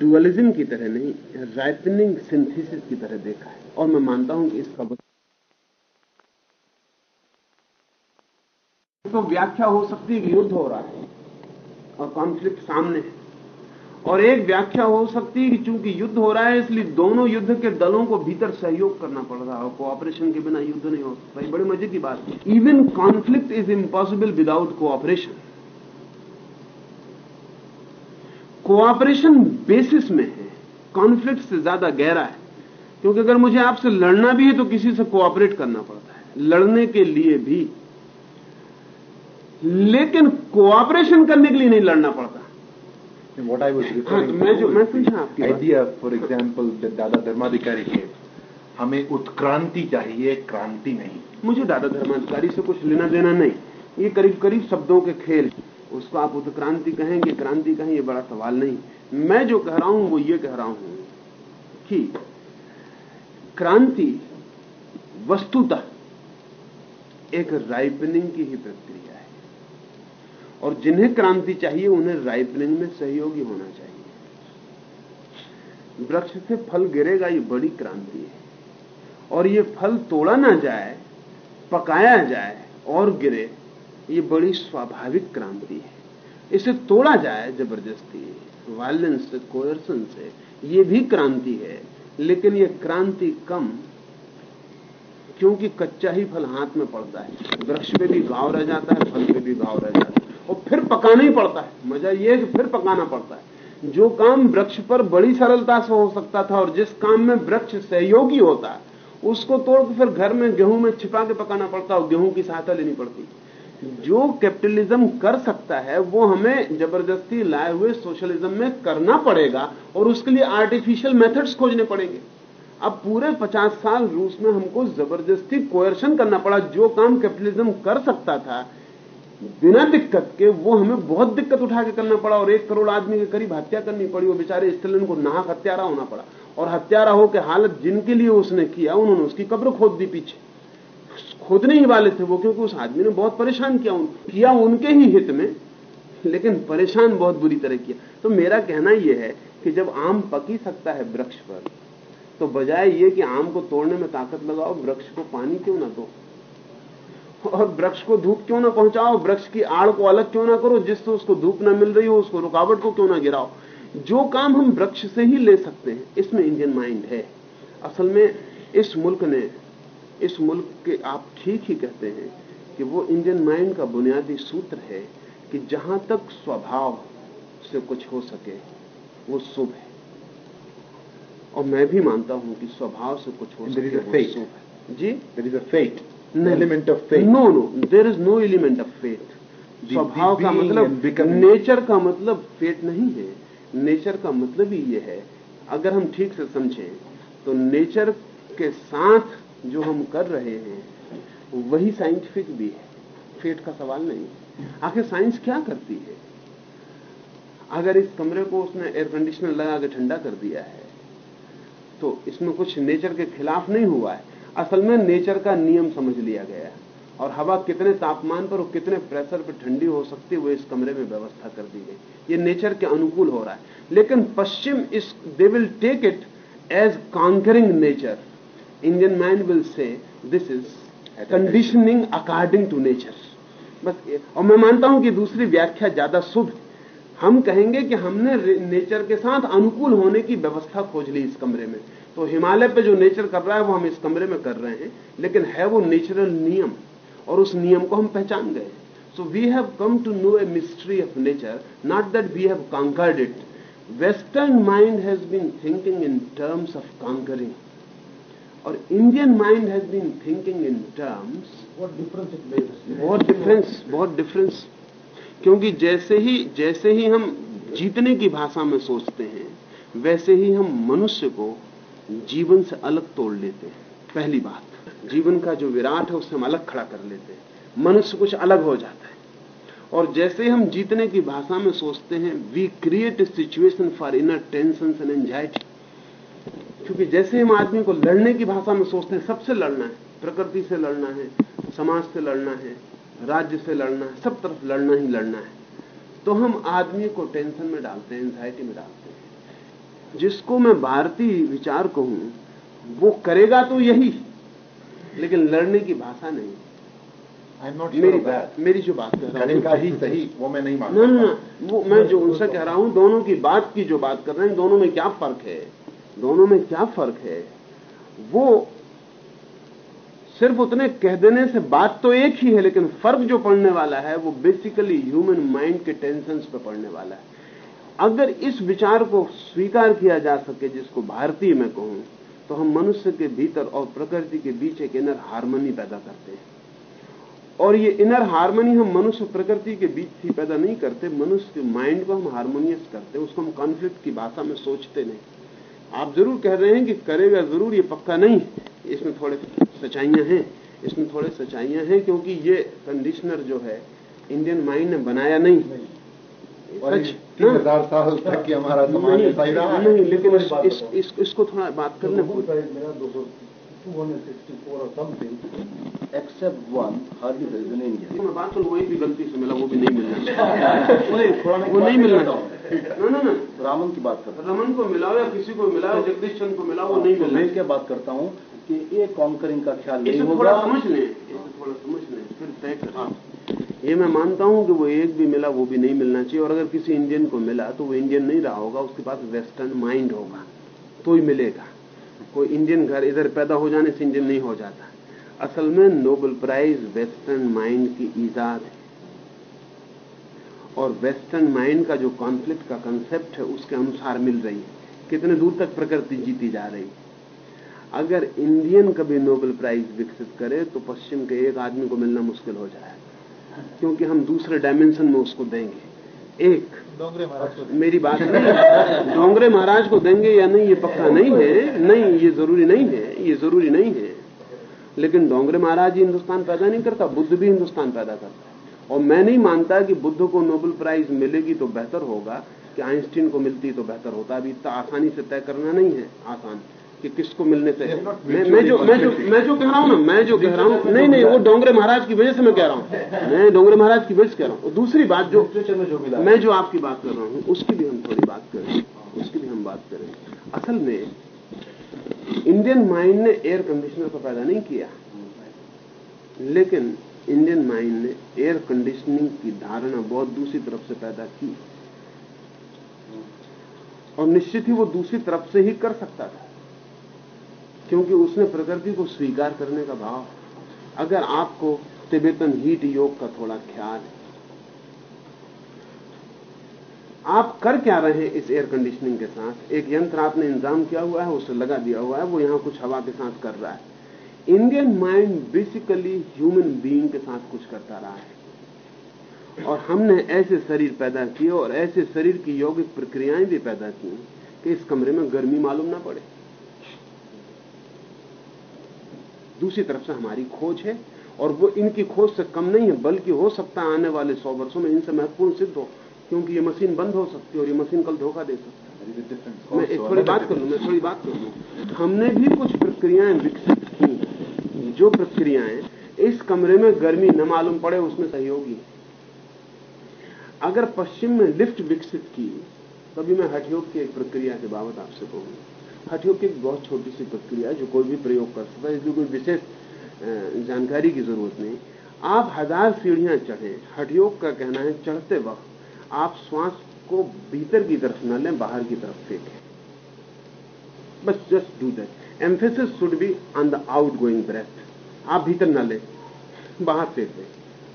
डुअलिज्म की तरह नहीं राइपनिंग सिंथेसिस की तरह देखा है। और मैं मानता हूँ कि इसका तो व्याख्या हो सकती है युद्ध हो रहा है और कॉन्फ्लिक्ट सामने है। और एक व्याख्या हो सकती है कि चूँकि युद्ध हो रहा है, इसलिए दोनों युद्ध के दलों को भीतर सहयोग करना पड़ रहा है और कोऑपरेशन के बिना युद्ध नहीं हो सकता। ये बड़ी मज़े की बात है। Even conflict is impossible without cooperation cooperation basis में है। कॉन्फ्लिक्ट से ज़्यादा गहरा है। क्योंकि अगर मुझे आपसे लड़ना भी है तो किसी से कोऑपरेट करना पड़ता है। लड़ने के लिए भी। लेकिन कोऑपरेशन करने के लिए नहीं लड़ना पड़ता। What I was हाँ, referring मैं जो मैं समझा आपकी for example, that Dada Dharmadhikari gave, हमें उत्क्रांति चाहिए क्रांति नहीं। मुझे दादा धर्माधिकारी से कुछ लेना देना नहीं। ये करीब करीब शब्दों के खेल। उसको आप उत्क्रांति कहेंगे क्रांति कहें ये बड़ा सवाल नहीं। मैं जो कह रहा हूँ वो ये कह रहा हूँ कि क्रांति वस्तुतः एक राइपनिंग की ही प्रक्रिया है। और जिन्हें क्रांति चाहिए, उन्हें राइपनिंग में सहयोगी होना चाहिए। वृक्ष से फल गिरेगा, ये बड़ी क्रांति है। और ये फल तोड़ा ना जाए, पकाया जाए, और गिरे, ये बड़ी स्वाभाविक क्रांति है। इसे तोड़ा जाए ज़बरदस्ती वायलेंस से कोयर्सन से, ये भी क्रांति है। लेकिन ये क्रांति कम, क्योंकि कच्चा ही फल हाथ में पड़ता है। वृक्ष पे भी घाव रह जाता है, फल पे भी घाव रह जाता है। और फिर पकाना ही पड़ता है। मज़ा ये है कि फिर पकाना पड़ता है। जो काम वृक्ष पर बड़ी सरलता से हो सकता था और जिस काम में वृक्ष सहयोगी होता है उसको तोड़ के फिर घर में गेहूँ में छिपा के पकाना पड़ता और गेहूँ की सहायता लेनी पड़ती। जो कैपिटलिज्म कर सकता है, वो हमें ज़बरदस्ती लाए हुए सोशलिज्म में करना पड़ेगा और उसके लिए आर्टिफिशियल मेथड्स खोजने पड़ेंगे। अब पूरे 50 साल रूस में हमको ज़बरदस्ती कोयर्शन करना पड़ा। जो काम कैपिटलिज्म कर सकता था बिना दिक्कत के वो हमें बहुत दिक्कत उठा के करना पड़ा और एक करोड़ आदमी के करीब हत्या करनी पड़ी वो बेचारे स्टेलिन को नाहक हत्यारा होना पड़ा। और हत्यारा हो के हालत जिनके लिए उसने किया उन्होंने उसकी कब्र खोद दी पीछे। खोदने ही वाले थे वो क्योंकि उस आदमी ने बहुत परेशान किया उन, किया उनके ही हित में लेकिन परेशान बहुत बुरी तरह किया। तो मेरा कहना यह है कि जब आम पक सकता है वृक्ष पर तो बजाय ये कि आम को तोड़ने में ताकत लगाओ वृक्ष को पानी क्यों ना दो? और वृक्ष को धूप क्यों ना पहुंचाओ? वृक्ष की आड़ को अलग क्यों ना करो जिससे उसको धूप ना मिल रही हो उसको रुकावट को क्यों ना गिराओ? जो काम हम वृक्ष से ही ले सकते हैं इसमें इंडियन माइंड है। असल में इस मुल्क ने इस मुल्क के आप ठीक ही कहते हैं कि वो इंडियन माइंड का बुनियादी सूत्र है कि जहाँ तक स्वभाव से कुछ हो सके वो शुभ है। और मैं भी मानता हूँ कि स्वभाव से कुछ हो सके वो शुभ है। जी? There is a fate element of faith no no there is no element of fate स्वभाव का मतलब नेचर का मतलब फेट नहीं है। नेचर का मतलब ही ये है। अगर हम ठीक से समझें तो नेचर के साथ जो हम कर रहे हैं वही साइंटिफिक भी है। फेट का सवाल नहीं। आखिर साइंस क्या करती है? अगर इस कमरे को उसने एयर कंडीशनर लगा के ठंडा कर दिया है तो इसमें कुछ नेचर के खिलाफ नहीं हुआ है। असल में नेचर का नियम समझ लिया गया है। और हवा कितने तापमान पर और कितने प्रेशर पर ठंडी हो सकती है वो इस कमरे में व्यवस्था कर दी गई। ये नेचर के अनुकूल हो रहा है। लेकिन पश्चिम इस they will take it as conquering nature Indian mind will say this is conditioning according to nature बस और मैं मानता हूँ कि दूसरी व्याख्या ज़्यादा शुभ हम कहेंगे कि हमने नेचर के साथ अनुकूल होने की व्यवस्था खोज ली इस कमरे में। तो हिमालय पे जो नेचर कर रहा है वो हम इस कमरे में कर रहे हैं लेकिन है वो नेचुरल नियम और उस नियम को हम पहचान गए so we have come to know a mystery of nature not that we have conquered it western mind has been thinking in terms of conquering और Indian mind has been thinking in terms it makes? बहुत difference बहुत difference क्योंकि जैसे ही जैसे ही हम जीतने की भाषा में सोचते हैं वैसे ही हम मनुष्य को जीवन से अलग तोड़ लेते हैं। पहली बात, जीवन का जो विराट है, उससे हम अलग खड़ा कर लेते हैं। मनुष्य कुछ अलग हो जाता है। और जैसे हम जीतने की भाषा में सोचते हैं we create situation for inner tension and anxiety क्योंकि जैसे हम आदमी को लड़ने की भाषा में सोचते हैं, सबसे लड़ना है। प्रकृति से लड़ना है, समाज से लड़ना है, राज्य से लड़ना है, सब तरफ़ लड़ना ही लड़ना है। तो हम आदमी को टेंशन में डालते हैं एंजाइटी में डालते हैं। जिसको मैं भारतीय विचार कहूँ वो करेगा तो यही। लेकिन लड़ने की भाषा नहीं। मेरी बात मेरी जो बात कर रहा हूँ। ही सही वो मैं नहीं ना मानता। ना ना वो मैं जो उनसे कह रहा हूँ दोनों की बात की जो बात कर रहे हैं दोनों में क्या फ़र्क है? दोनों में क्या फ़र्क है? वो सिर्फ़ उतने कह देने से बात तो एक ही है लेकिन फ़र्क जो पड़ने वाला है वो बेसिकली ह्यूमन माइंड के टेंशन पर पड़ने वाला है। अगर इस विचार को स्वीकार किया जा सके जिसको भारतीय में कहूँ तो हम मनुष्य के भीतर और प्रकृति के बीच एक इनर हारमोनी पैदा करते हैं। और ये इनर हारमोनी हम मनुष्य प्रकृति के बीच ही पैदा नहीं करते, मनुष्य के माइंड को हम हारमोनियस करते हैं, उसको हम कॉन्फ्लिक्ट की भाषा में सोचते नहीं। आप ज़रूर कह रहे हैं कि करेगा ज़रूर, ये पक्का नहीं। इसमें थोड़े सच्चाइयाँ हैं। इसमें थोड़े सच्चाइयाँ हैं क्योंकि ये कंडीशनर जो है इंडियन माइंड ने बनाया नहीं। तीन हाँ। हज़ार साल तक की हमारा समाज नहीं, ऐसा ही रहा। नहीं लेकिन इस, इस, इस, इसको थोड़ा बात करने The whole price मेरा 200 264 or something, except one, hardly there is in India. मैं बात करूँ वही भी गलती से मिला वो भी नहीं मिलना वो नहीं, वो नहीं मिलना ना ना ना। रामन की बात करता हूँ। रमन को मिलाओ या किसी को मिलाओ जगदीश चंद को मिलाओ वो नहीं तो मिलना मैं क्या बात करता हूँ कि ये कॉन्करिंग का ख्याल नहीं होगा। थोड़ा समझ लें थोड़ा समझ लें फिर तय करें। ये मैं मानता हूँ कि वो एक भी मिला, वो भी नहीं मिलना चाहिए। और अगर किसी इंडियन को मिला तो वो इंडियन नहीं रहा होगा, उसके पास वेस्टर्न माइंड होगा तो ही मिलेगा। कोई इंडियन घर इधर पैदा हो जाने से इंडियन नहीं हो जाता। असल में नोबेल प्राइज वेस्टर्न माइंड की ईजाद है। और वेस्टर्न माइंड का जो कॉन्फ्लिक्ट का कंसेप्ट है, उसके अनुसार मिल रही है। कितने दूर तक प्रकृति जीती जा रही है। अगर इंडियन कभी नोबेल प्राइज विकसित करे तो पश्चिम के एक आदमी को मिलना मुश्किल हो जाएगा। क्योंकि हम दूसरे डायमेंशन में उसको देंगे। एक डोंगरे महाराज को मेरी बात नहीं डोंगरे महाराज को देंगे या नहीं ये पक्का नहीं है। नहीं ये ज़रूरी नहीं है। ये ज़रूरी नहीं है। लेकिन डोंगरे महाराज ही हिंदुस्तान पैदा नहीं करता बुद्ध भी हिंदुस्तान पैदा करता है। और मैं नहीं मानता कि बुद्ध को नोबेल प्राइज मिलेगी तो बेहतर होगा कि आइंस्टीन को मिलती तो बेहतर होता। अभी इतना आसानी से तय करना नहीं है आसान। कि किसको मिलने से है। मैं, मैं जो मैं जो मैं जो कह रहा हूँ ना मैं जो कह रहा हूँ नहीं नहीं वो डोंगरे महाराज की वजह से मैं कह रहा हूँ। मैं डोंगरे महाराज की वजह से कह रहा हूँ। और दूसरी बात जो मैं जो आपकी बात कर रहा हूँ उसकी भी हम थोड़ी बात करें। उसकी भी हम बात करें। असल में इंडियन माइंड ने एयर कंडीशनर को पैदा नहीं किया। लेकिन इंडियन माइंड ने एयर कंडीशनिंग की धारणा बहुत दूसरी तरफ़ से पैदा की। और निश्चित ही वो दूसरी तरफ़ से ही कर सकता था। क्योंकि उसने प्रकृति को स्वीकार करने का भाव अगर आपको तिबेतन हीट योग का थोड़ा ख्याल है। आप कर क्या रहे हैं इस एयर कंडीशनिंग के साथ? एक यंत्र आपने इंतज़ाम किया हुआ है, उसे लगा दिया हुआ है, वो यहाँ कुछ हवा के साथ कर रहा है। Indian mind basically human being के साथ कुछ करता रहा है। और हमने ऐसे शरीर पैदा किए और ऐसे शरीर की यौगिक प्रक्रियाएँ भी पैदा की कि इस कमरे में गर्मी मालूम ना पड़े। दूसरी तरफ़ से हमारी खोज है और वो इनकी खोज से कम नहीं है बल्कि हो सकता है आने वाले सौ वर्षों में इनसे महत्वपूर्ण सिद्ध हो क्योंकि ये मशीन बंद हो सकती है और ये मशीन कल धोखा दे सकती है। मैं एक थोड़ी बात कर लूँ मैं थोड़ी बात कर। लूँ हमने भी कुछ प्रक्रियाएँ विकसित की। जो प्रक्रियाएँ इस कमरे में गर्मी न मालूम पड़े उसमें सहयोगी अगर पश्चिम में लिफ्ट विकसित की तभी मैं हठयोग की एक प्रक्रिया के बाबत आपसे कहूँगा हठयोग की बहुत छोटी सी प्रक्रिया है, जो कोई भी प्रयोग कर सकता है इसलिए कोई विशेष जानकारी की ज़रूरत नहीं। आप हज़ार सीढ़ियाँ चढ़े, हठयोग का कहना है, चढ़ते वक्त आप श्वास को भीतर की तरफ़ न लें, बाहर की तरफ़ फेंकें। बस just do that. Emphasis should be on the outgoing breath आप भीतर न लें, बाहर फेंक दें,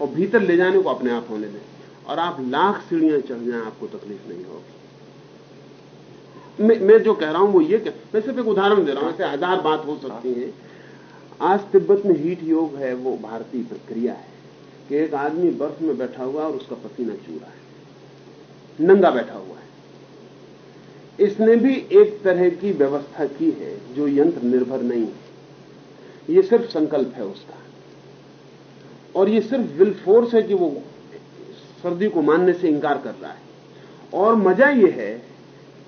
और भीतर ले जाने को अपने आप होने दें। और आप लाख सीढ़ियाँ चढ़ जाएँ आपको तकलीफ़ नहीं होगी। मैं, मैं जो कह रहा हूँ वो ये कह मैं सिर्फ़ एक उदाहरण दे रहा हूँ ऐसे हज़ार बात हो सकती है। आज तिब्बत में हीट योग है वो भारतीय प्रक्रिया है कि एक आदमी बर्फ़ में बैठा हुआ और उसका पसीना चू रहा है नंगा बैठा हुआ है। इसने भी एक तरह की व्यवस्था की है जो यंत्र निर्भर नहीं है। ये सिर्फ़ संकल्प है उसका। और ये सिर्फ़ विल फोर्स है कि वो सर्दी को मानने से इंकार कर रहा है। और मज़ा ये है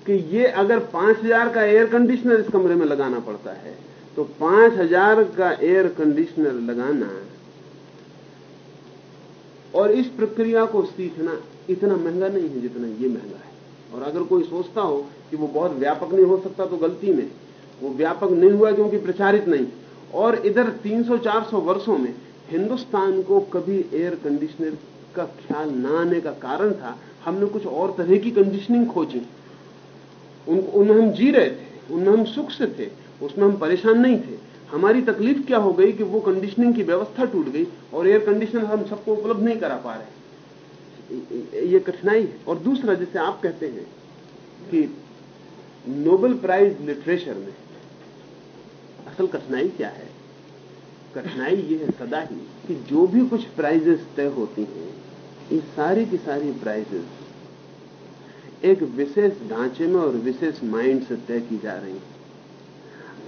कि ये अगर पाँच हज़ार का एयर कंडीशनर इस कमरे में लगाना पड़ता है तो पाँच हज़ार का एयर कंडीशनर लगाना और इस प्रक्रिया को सीखना इतना महँगा नहीं है जितना ये महँगा है। और अगर कोई सोचता हो कि वो बहुत व्यापक नहीं हो सकता तो गलती में। वो व्यापक नहीं हुआ क्योंकि प्रचारित नहीं। और इधर 300-400 वर्षों में हिंदुस्तान को कभी एयर कंडीशनर का ख्याल न आने का कारण था, हमने कुछ और तरह की कंडीशनिंग खोजी। उन, उनमें हम जी रहे थे उनमें हम सुख से थे उसमें हम परेशान नहीं थे। हमारी तकलीफ़ क्या हो गई कि वो कंडीशनिंग की व्यवस्था टूट गई और एयर कंडीशनर हम सबको उपलब्ध नहीं करा पा रहे। ये कठिनाई है। और दूसरा जैसे आप कहते हैं कि नोबेल प्राइज लिटरेचर में असल कठिनाई क्या है? कठिनाई ये है सदा ही कि जो भी कुछ प्राइजेस तय होती हैं ये सारी की सारी प्राइजेस एक विशेष ढांचे में और विशेष माइंड से तय की जा रही है।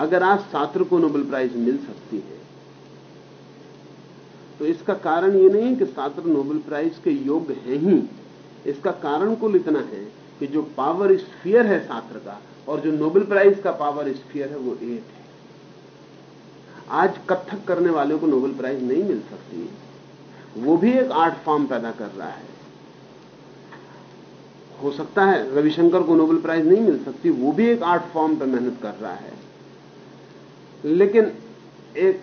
अगर आज छात्र को नोबेल प्राइज मिल सकती है तो इसका कारण ये नहीं कि छात्र नोबेल प्राइज के योग्य हैं ही। इसका कारण कुल इतना है कि जो पावर स्फीयर है छात्र का, और जो नोबेल प्राइज का पावर स्फीयर है वो एक है। आज कथक करने वाले को नोबेल प्राइज नहीं मिल सकती वो भी एक आर्ट फॉर्म पैदा कर रहा है। हो सकता है। रविशंकर को नोबेल प्राइज नहीं मिल सकती वो भी एक आर्ट फॉर्म पर मेहनत कर रहा है। लेकिन एक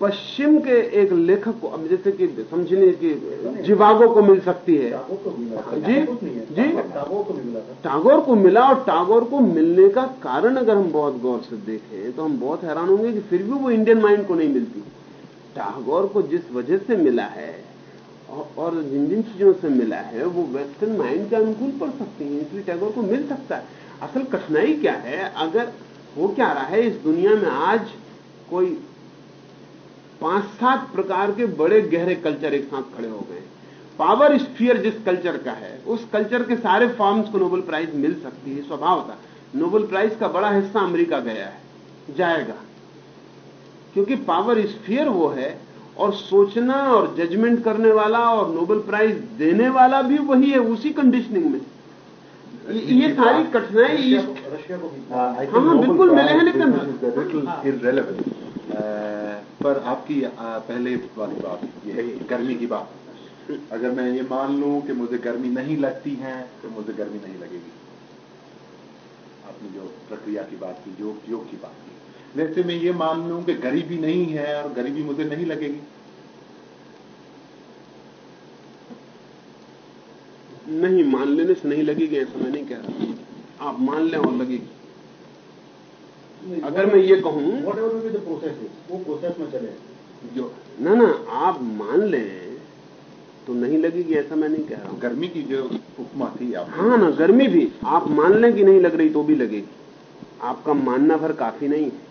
पश्चिम के एक लेखक को अब जैसे कि समझने की जिवागो को मिल सकती है। जी जी। टागोर को मिला और टागोर को मिलने का कारण अगर हम बहुत गौर से देखें तो हम बहुत हैरान होंगे कि फिर भी वो इंडियन माइंड को नहीं मिलती। टागोर को जिस वजह से मिला है और जिन जिन चीज़ों से मिला है, वो वेस्टर्न माइंड के अनुकूल पड़ सकती है इसलिए टैगोर को मिल सकता है। असल कठिनाई क्या है? अगर हो क्या रहा है, इस दुनिया में आज कोई पाँच सात प्रकार के बड़े गहरे कल्चर एक साथ खड़े हो गए। पावर स्फीयर जिस कल्चर का है, उस कल्चर के सारे फॉर्म्स को नोबेल प्राइज मिल सकती है स्वभाव था नोबेल प्राइज का बड़ा हिस्सा अमेरिका गया है, जाएगा। क्योंकि पावर स्फीयर वो है और सोचना और जजमेंट करने वाला और नोबेल प्राइज देने वाला भी वही है उसी कंडीशनिंग में। ये, सारी कठिनाई हाँ, हाँ, बिल्कुल मिले हैं, लेकिन-. Uh, पर आपकी uh, पहले वाली बात ये गर्मी की बात। अगर मैं ये मान लूँ कि मुझे गर्मी नहीं लगती है तो मुझे गर्मी नहीं लगेगी। आपने जो प्रक्रिया की बात की योग योग की बात की। वैसे मैं ये मान लूँ कि गरीबी नहीं है और गरीबी मुझे नहीं लगेगी। नहीं मान लेने से नहीं लगेगी ऐसा मैं नहीं कह रहा। आप मान लें और लगेगी। अगर मैं ये कहूँ प्रोसेस वो प्रोसेस में चले। जो ना ना आप मान लें तो नहीं लगेगी ऐसा मैं नहीं कह रहा। हूँ गर्मी की जो उपमा थी आप हाँ ना गर्मी भी। आप मान लें कि नहीं लग रही तो भी लगेगी। आपका मानना भर काफ़ी नहीं है।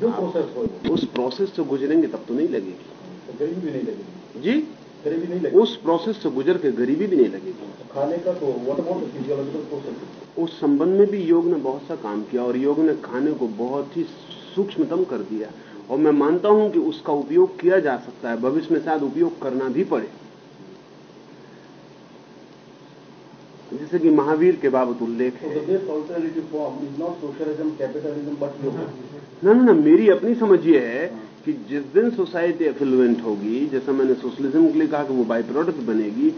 जो प्रोसेस हो उस प्रोसेस से गुजरेंगे तब तो नहीं लगेगी। तो गरीबी भी नहीं लगेगी। जी? गरीबी नहीं लगेगी। उस प्रोसेस से गुजर के गरीबी भी नहीं लगेगी। खाने का तो व्हाट अबाउट फिजियोलॉजिकल प्रोसेस उस संबंध में भी योग ने बहुत सा काम किया और योग ने खाने को बहुत ही सूक्ष्मतम कर दिया। और मैं मानता हूँ कि उसका उपयोग किया जा सकता है भविष्य में शायद उपयोग करना भी पड़े। जैसे कि महावीर के बाबत उल्लेख है. ना ना ना मेरी अपनी समझ ये है कि जिस दिन सोसाइटी एफ्लुएंट होगी जैसा मैंने सोशलिज्म के लिए कहा कि वो बाई प्रोडक्ट बनेगी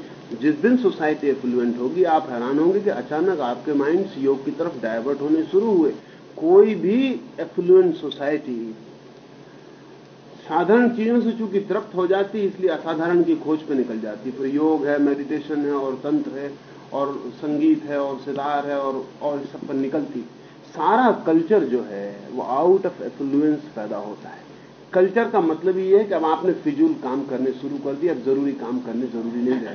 जिस दिन सोसाइटी एफ्लुएंट होगी आप हैरान होंगे कि अचानक आपके माइंड्स योग की तरफ़ डाइवर्ट होने शुरू हुए। कोई भी एफ्लुएंट सोसाइटी साधारण चीज़ों से चूँकि तृप्त हो जाती इसलिए असाधारण की खोज पे निकल जाती। फिर योग है मेडिटेशन है और तंत्र है। और संगीत है और सितार है और और सब पर निकलती। सारा कल्चर जो है, वो आउट ऑफ़ एफ्लुएंस पैदा होता है। कल्चर का मतलब ये है कि अब आपने फिजूल काम करने शुरू कर दिया, अब ज़रूरी काम करने ज़रूरी नहीं रह।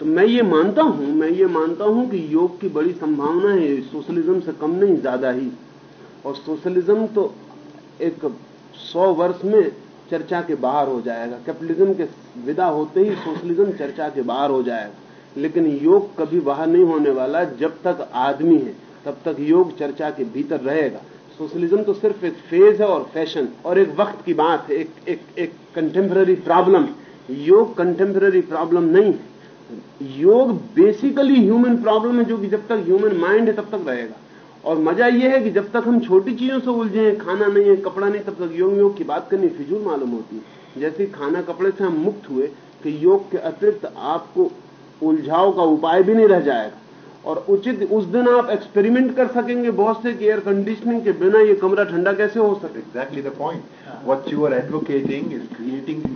तो मैं ये मानता हूँ, मैं ये मानता हूँ कि योग की बड़ी संभावना है, सोशलिज्म से कम नहीं, ज़्यादा ही। और सोशलिज्म तो एक सौ वर्ष में चर्चा के बाहर हो जाएगा। कैपिटलिज्म के विदा होते ही सोशलिज्म चर्चा के बाहर हो जाएगा। लेकिन योग कभी बाहर नहीं होने वाला जब तक आदमी है, तब तक योग चर्चा के भीतर रहेगा। सोशलिज्म तो सिर्फ़ एक फ़ेज़ है और फ़ैशन और एक वक्त की बात है, एक एक एक contemporary problem yoga contemporary problem नहीं है। योग बेसिकली ह्यूमन प्रॉब्लम है, जो कि जब तक ह्यूमन माइंड है, तब तक रहेगा। और मज़ा यह है कि जब तक हम छोटी चीज़ों से उलझे हैं, खाना नहीं है, कपड़ा नहीं, तब तक योग योग की बात करनी फिजूल मालूम होती है। जैसे खाना, कपड़े से हम मुक्त हुए कि योग के अतिरिक्त आपको उलझाव का उपाय भी नहीं रह जाएगा। और उचित उस दिन आप एक्सपेरिमेंट कर सकेंगे बहुत से कि एयर कंडीशनिंग के बिना ये कमरा ठंडा कैसे हो सके।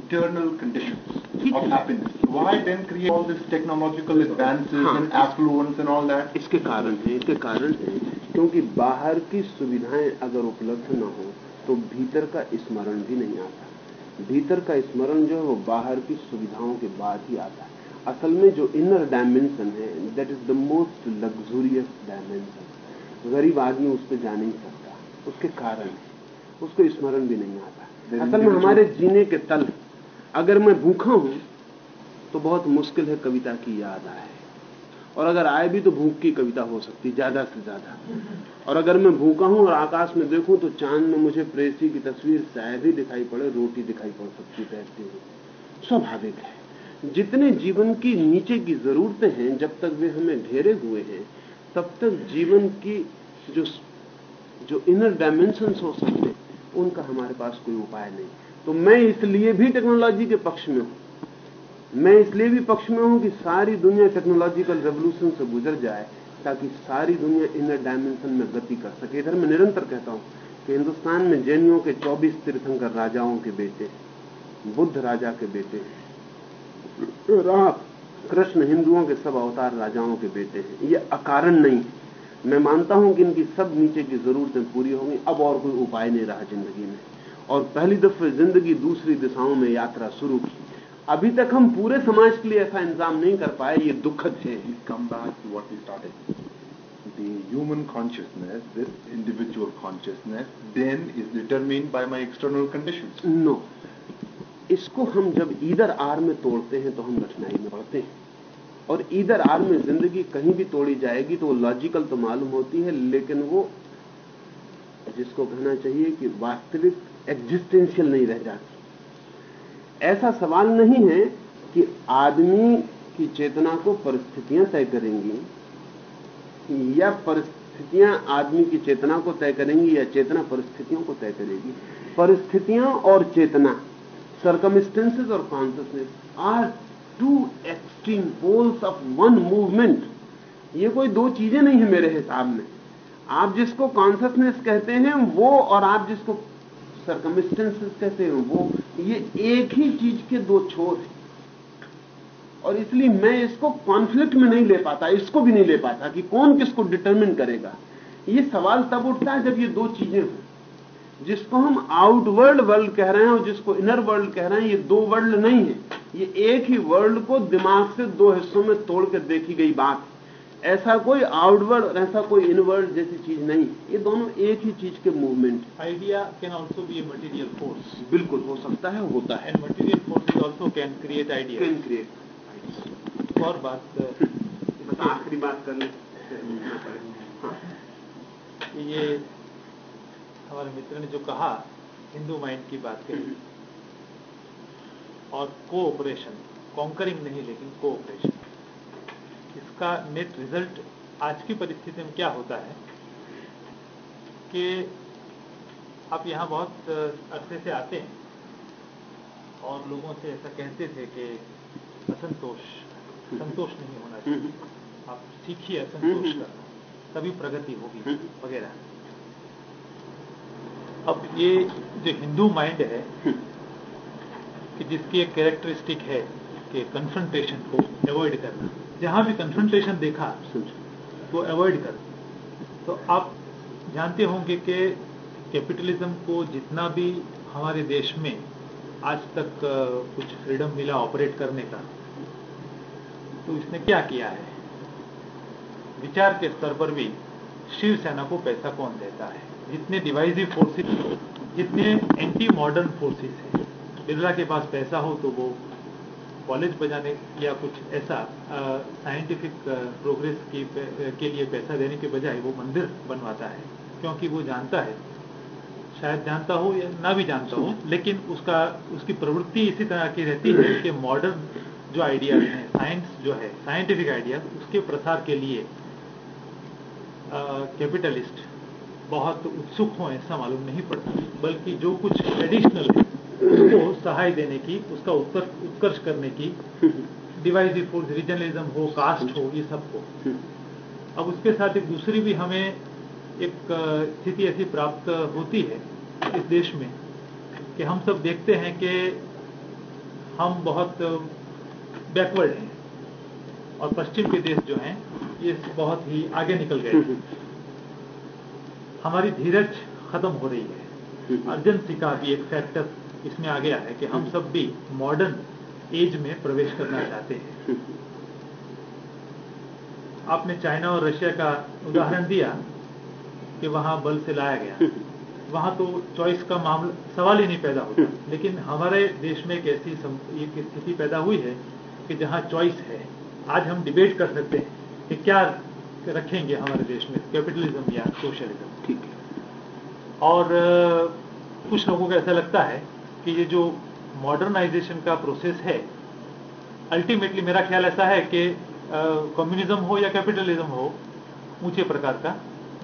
Internal conditions of happiness. Why then create all this technological advances हाँ. and affluence and all इसके कारण है इसके कारण है क्योंकि बाहर की सुविधाएँ अगर उपलब्ध न हो तो भीतर का स्मरण भी नहीं आता। भीतर का स्मरण जो है वो बाहर की सुविधाओं के बाद ही आता है। असल में जो इनर डायमेंशन है that is the most luxurious dimension गरीब आदमी उस पर जा नहीं सकता। उसके कारण है। उसको स्मरण भी नहीं आता। असल में हमारे जीने के तल अगर मैं भूखा हूँ तो बहुत मुश्किल है कविता की याद आए। और अगर आए भी तो भूख की कविता हो सकती ज़्यादा से ज़्यादा। और अगर मैं भूखा हूँ और आकाश में देखूँ तो चाँद में मुझे प्रेसी की तस्वीर शायद ही दिखाई पड़े रोटी दिखाई पड़ सकती तैरती हुई। स्वाभाविक है। जितने जीवन की नीचे की जरूरतें हैं, जब तक वे हमें घेरे हुए हैं, तब तक जीवन की जो जो इनर डायमेंशन हो सकते हैं, उनका हमारे पास कोई उपाय नहीं। तो मैं इसलिए भी टेक्नोलॉजी के पक्ष में हूँ। मैं इसलिए भी पक्ष में हूँ कि सारी दुनिया टेक्नोलॉजिकल रेवोल्यूशन से गुजर जाए, ताकि सारी दुनिया इनर डायमेंशन में गति कर सके। इधर मैं निरंतर कहता हूँ कि हिंदुस्तान में जैनियों के 24 तीर्थंकर राजाओं के बेटे, बुद्ध राजा के बेटे राम कृष्ण हिंदुओं के सब अवतार राजाओं के बेटे हैं। ये अकारण नहीं। मैं मानता हूँ कि इनकी सब नीचे की जरूरतें पूरी होंगी अब और कोई उपाय नहीं रहा ज़िंदगी में। और पहली दफे ज़िंदगी दूसरी दिशाओं में यात्रा शुरू की। अभी तक हम पूरे समाज के लिए ऐसा इंतज़ाम नहीं कर पाए ये दुखद है। Come back to what we started. the human consciousness, this individual consciousness, then is determined by my external conditions. No इसको हम जब ईदर आर में तोड़ते हैं तो हम कठिनाई में पड़ते हैं। और ईदर आर में ज़िंदगी कहीं भी तोड़ी जाएगी तो वो लॉजिकल तो मालूम होती है, लेकिन वो जिसको कहना चाहिए कि वास्तविक एग्जिस्टेंशियल नहीं रह जाती। ऐसा सवाल नहीं है कि आदमी की चेतना को परिस्थितियाँ तय करेंगी या परिस्थितियाँ आदमी की चेतना को तय करेंगी या चेतना परिस्थितियों को तय करेगी। परिस्थितियाँ और चेतना सर्कमस्टेंसेस और consciousness are two extreme poles of one movement ये कोई दो चीज़ें नहीं है मेरे हिसाब में। आप जिसको कॉन्सियसनेस कहते हैं, वो और आप जिसको सर्कमस्टेंसेस कहते हैं, वो, ये एक ही चीज़ के दो छोर हैं। और इसलिए मैं इसको कॉन्फ्लिक्ट में नहीं ले पाता, इसको भी नहीं ले पाता कि कौन किसको डिटरमिन करेगा। ये सवाल तब उठता है जब ये दो चीज़ें हों। जिसको हम आउटवर्ल्ड वर्ल्ड कह रहे हैं और जिसको इनर वर्ल्ड कह रहे हैं ये दो वर्ल्ड नहीं है। ये एक ही वर्ल्ड को दिमाग से दो हिस्सों में तोड़ कर देखी गई बात है। ऐसा कोई आउटवर्ड और ऐसा कोई इनवर्ल्ड जैसी चीज़ नहीं ये दोनों एक ही चीज़ के movement idea can also be a material force बिल्कुल हो सकता है होता है। And force also can create idea can create और बात आखिरी बात करने। कि ये हमारे मित्र ने जो कहा हिंदू माइंड की बात कही। और कोऑपरेशन कॉन्करिंग नहीं लेकिन कोऑपरेशन इसका नेट रिज़ल्ट आज की परिस्थिति में क्या होता है कि आप यहाँ बहुत अ, अरसे से आते हैं और लोगों से ऐसा कहते थे कि असंतोष संतोष नहीं होना चाहिए। आप सीखिए असंतोष करना तभी प्रगति होगी वगैरह। अब ये जो हिंदू माइंड है, कि जिसकी एक कैरेक्टरिस्टिक है कि कन्फ्रंटेशन को अवॉइड करना। जहाँ भी कन्फ्रंटेशन देखा तो अवॉइड कर। तो आप जानते होंगे कि कैपिटलिज्म को जितना भी हमारे देश में आज तक कुछ फ्रीडम मिला ऑपरेट करने का तो इसने क्या किया है? विचार के स्तर पर भी शिवसेना को पैसा कौन देता है? जितने डिवाइसिव फोर्सेस जितने एंटी मॉडर्न फोर्सेस हैं, बिरला के पास पैसा हो तो वो कॉलेज बजाने या कुछ ऐसा साइंटिफिक प्रोग्रेस की के लिए पैसा देने के बजाय वो मंदिर बनवाता है, क्योंकि वो जानता है। शायद जानता हो या ना भी जानता हो, लेकिन उसका, उसकी प्रवृत्ति इसी तरह की रहती है कि मॉडर्न जो आइडियाज़ हैं साइंस जो है साइंटिफिक आइडियाज़ उसके प्रसार के लिए कैपिटलिस्ट बहुत उत्सुक हो ऐसा मालूम नहीं पड़ता, बल्कि जो कुछ ट्रेडिशनल है, उसको सहाय देने की, उसका उत्कर्ष करने की डिवाइसिव फोर्स रीजनलिज्म हो कास्ट हो, ये सबको अब उसके साथ एक दूसरी भी हमें एक स्थिति ऐसी प्राप्त होती है इस देश में कि हम सब देखते हैं कि हम बहुत बैकवर्ड हैं और पश्चिम के देश जो हैं, ये बहुत ही आगे निकल गए हैं। हमारी धीरज खत्म हो रही है। अर्जेंसी का भी एक फैक्टर इसमें आ गया है कि हम सब भी मॉडर्न एज में प्रवेश करना चाहते हैं। आपने चाइना और रशिया का उदाहरण दिया कि वहाँ बल से लाया गया। वहाँ तो चॉइस का मामला सवाल ही नहीं पैदा होता। लेकिन हमारे देश में एक ऐसी एक स्थिति पैदा हुई है कि जहाँ चॉइस है। आज हम डिबेट कर सकते हैं कि क्या रखेंगे हमारे देश में कैपिटलिज्म या सोशलिज्म ठीक है। और कुछ लोगों को ऐसा लगता है कि ये जो मॉडर्नाइजेशन का प्रोसेस है अल्टीमेटली मेरा ख्याल ऐसा है कि कम्युनिज्म हो या कैपिटलिज्म हो ऊँचे प्रकार का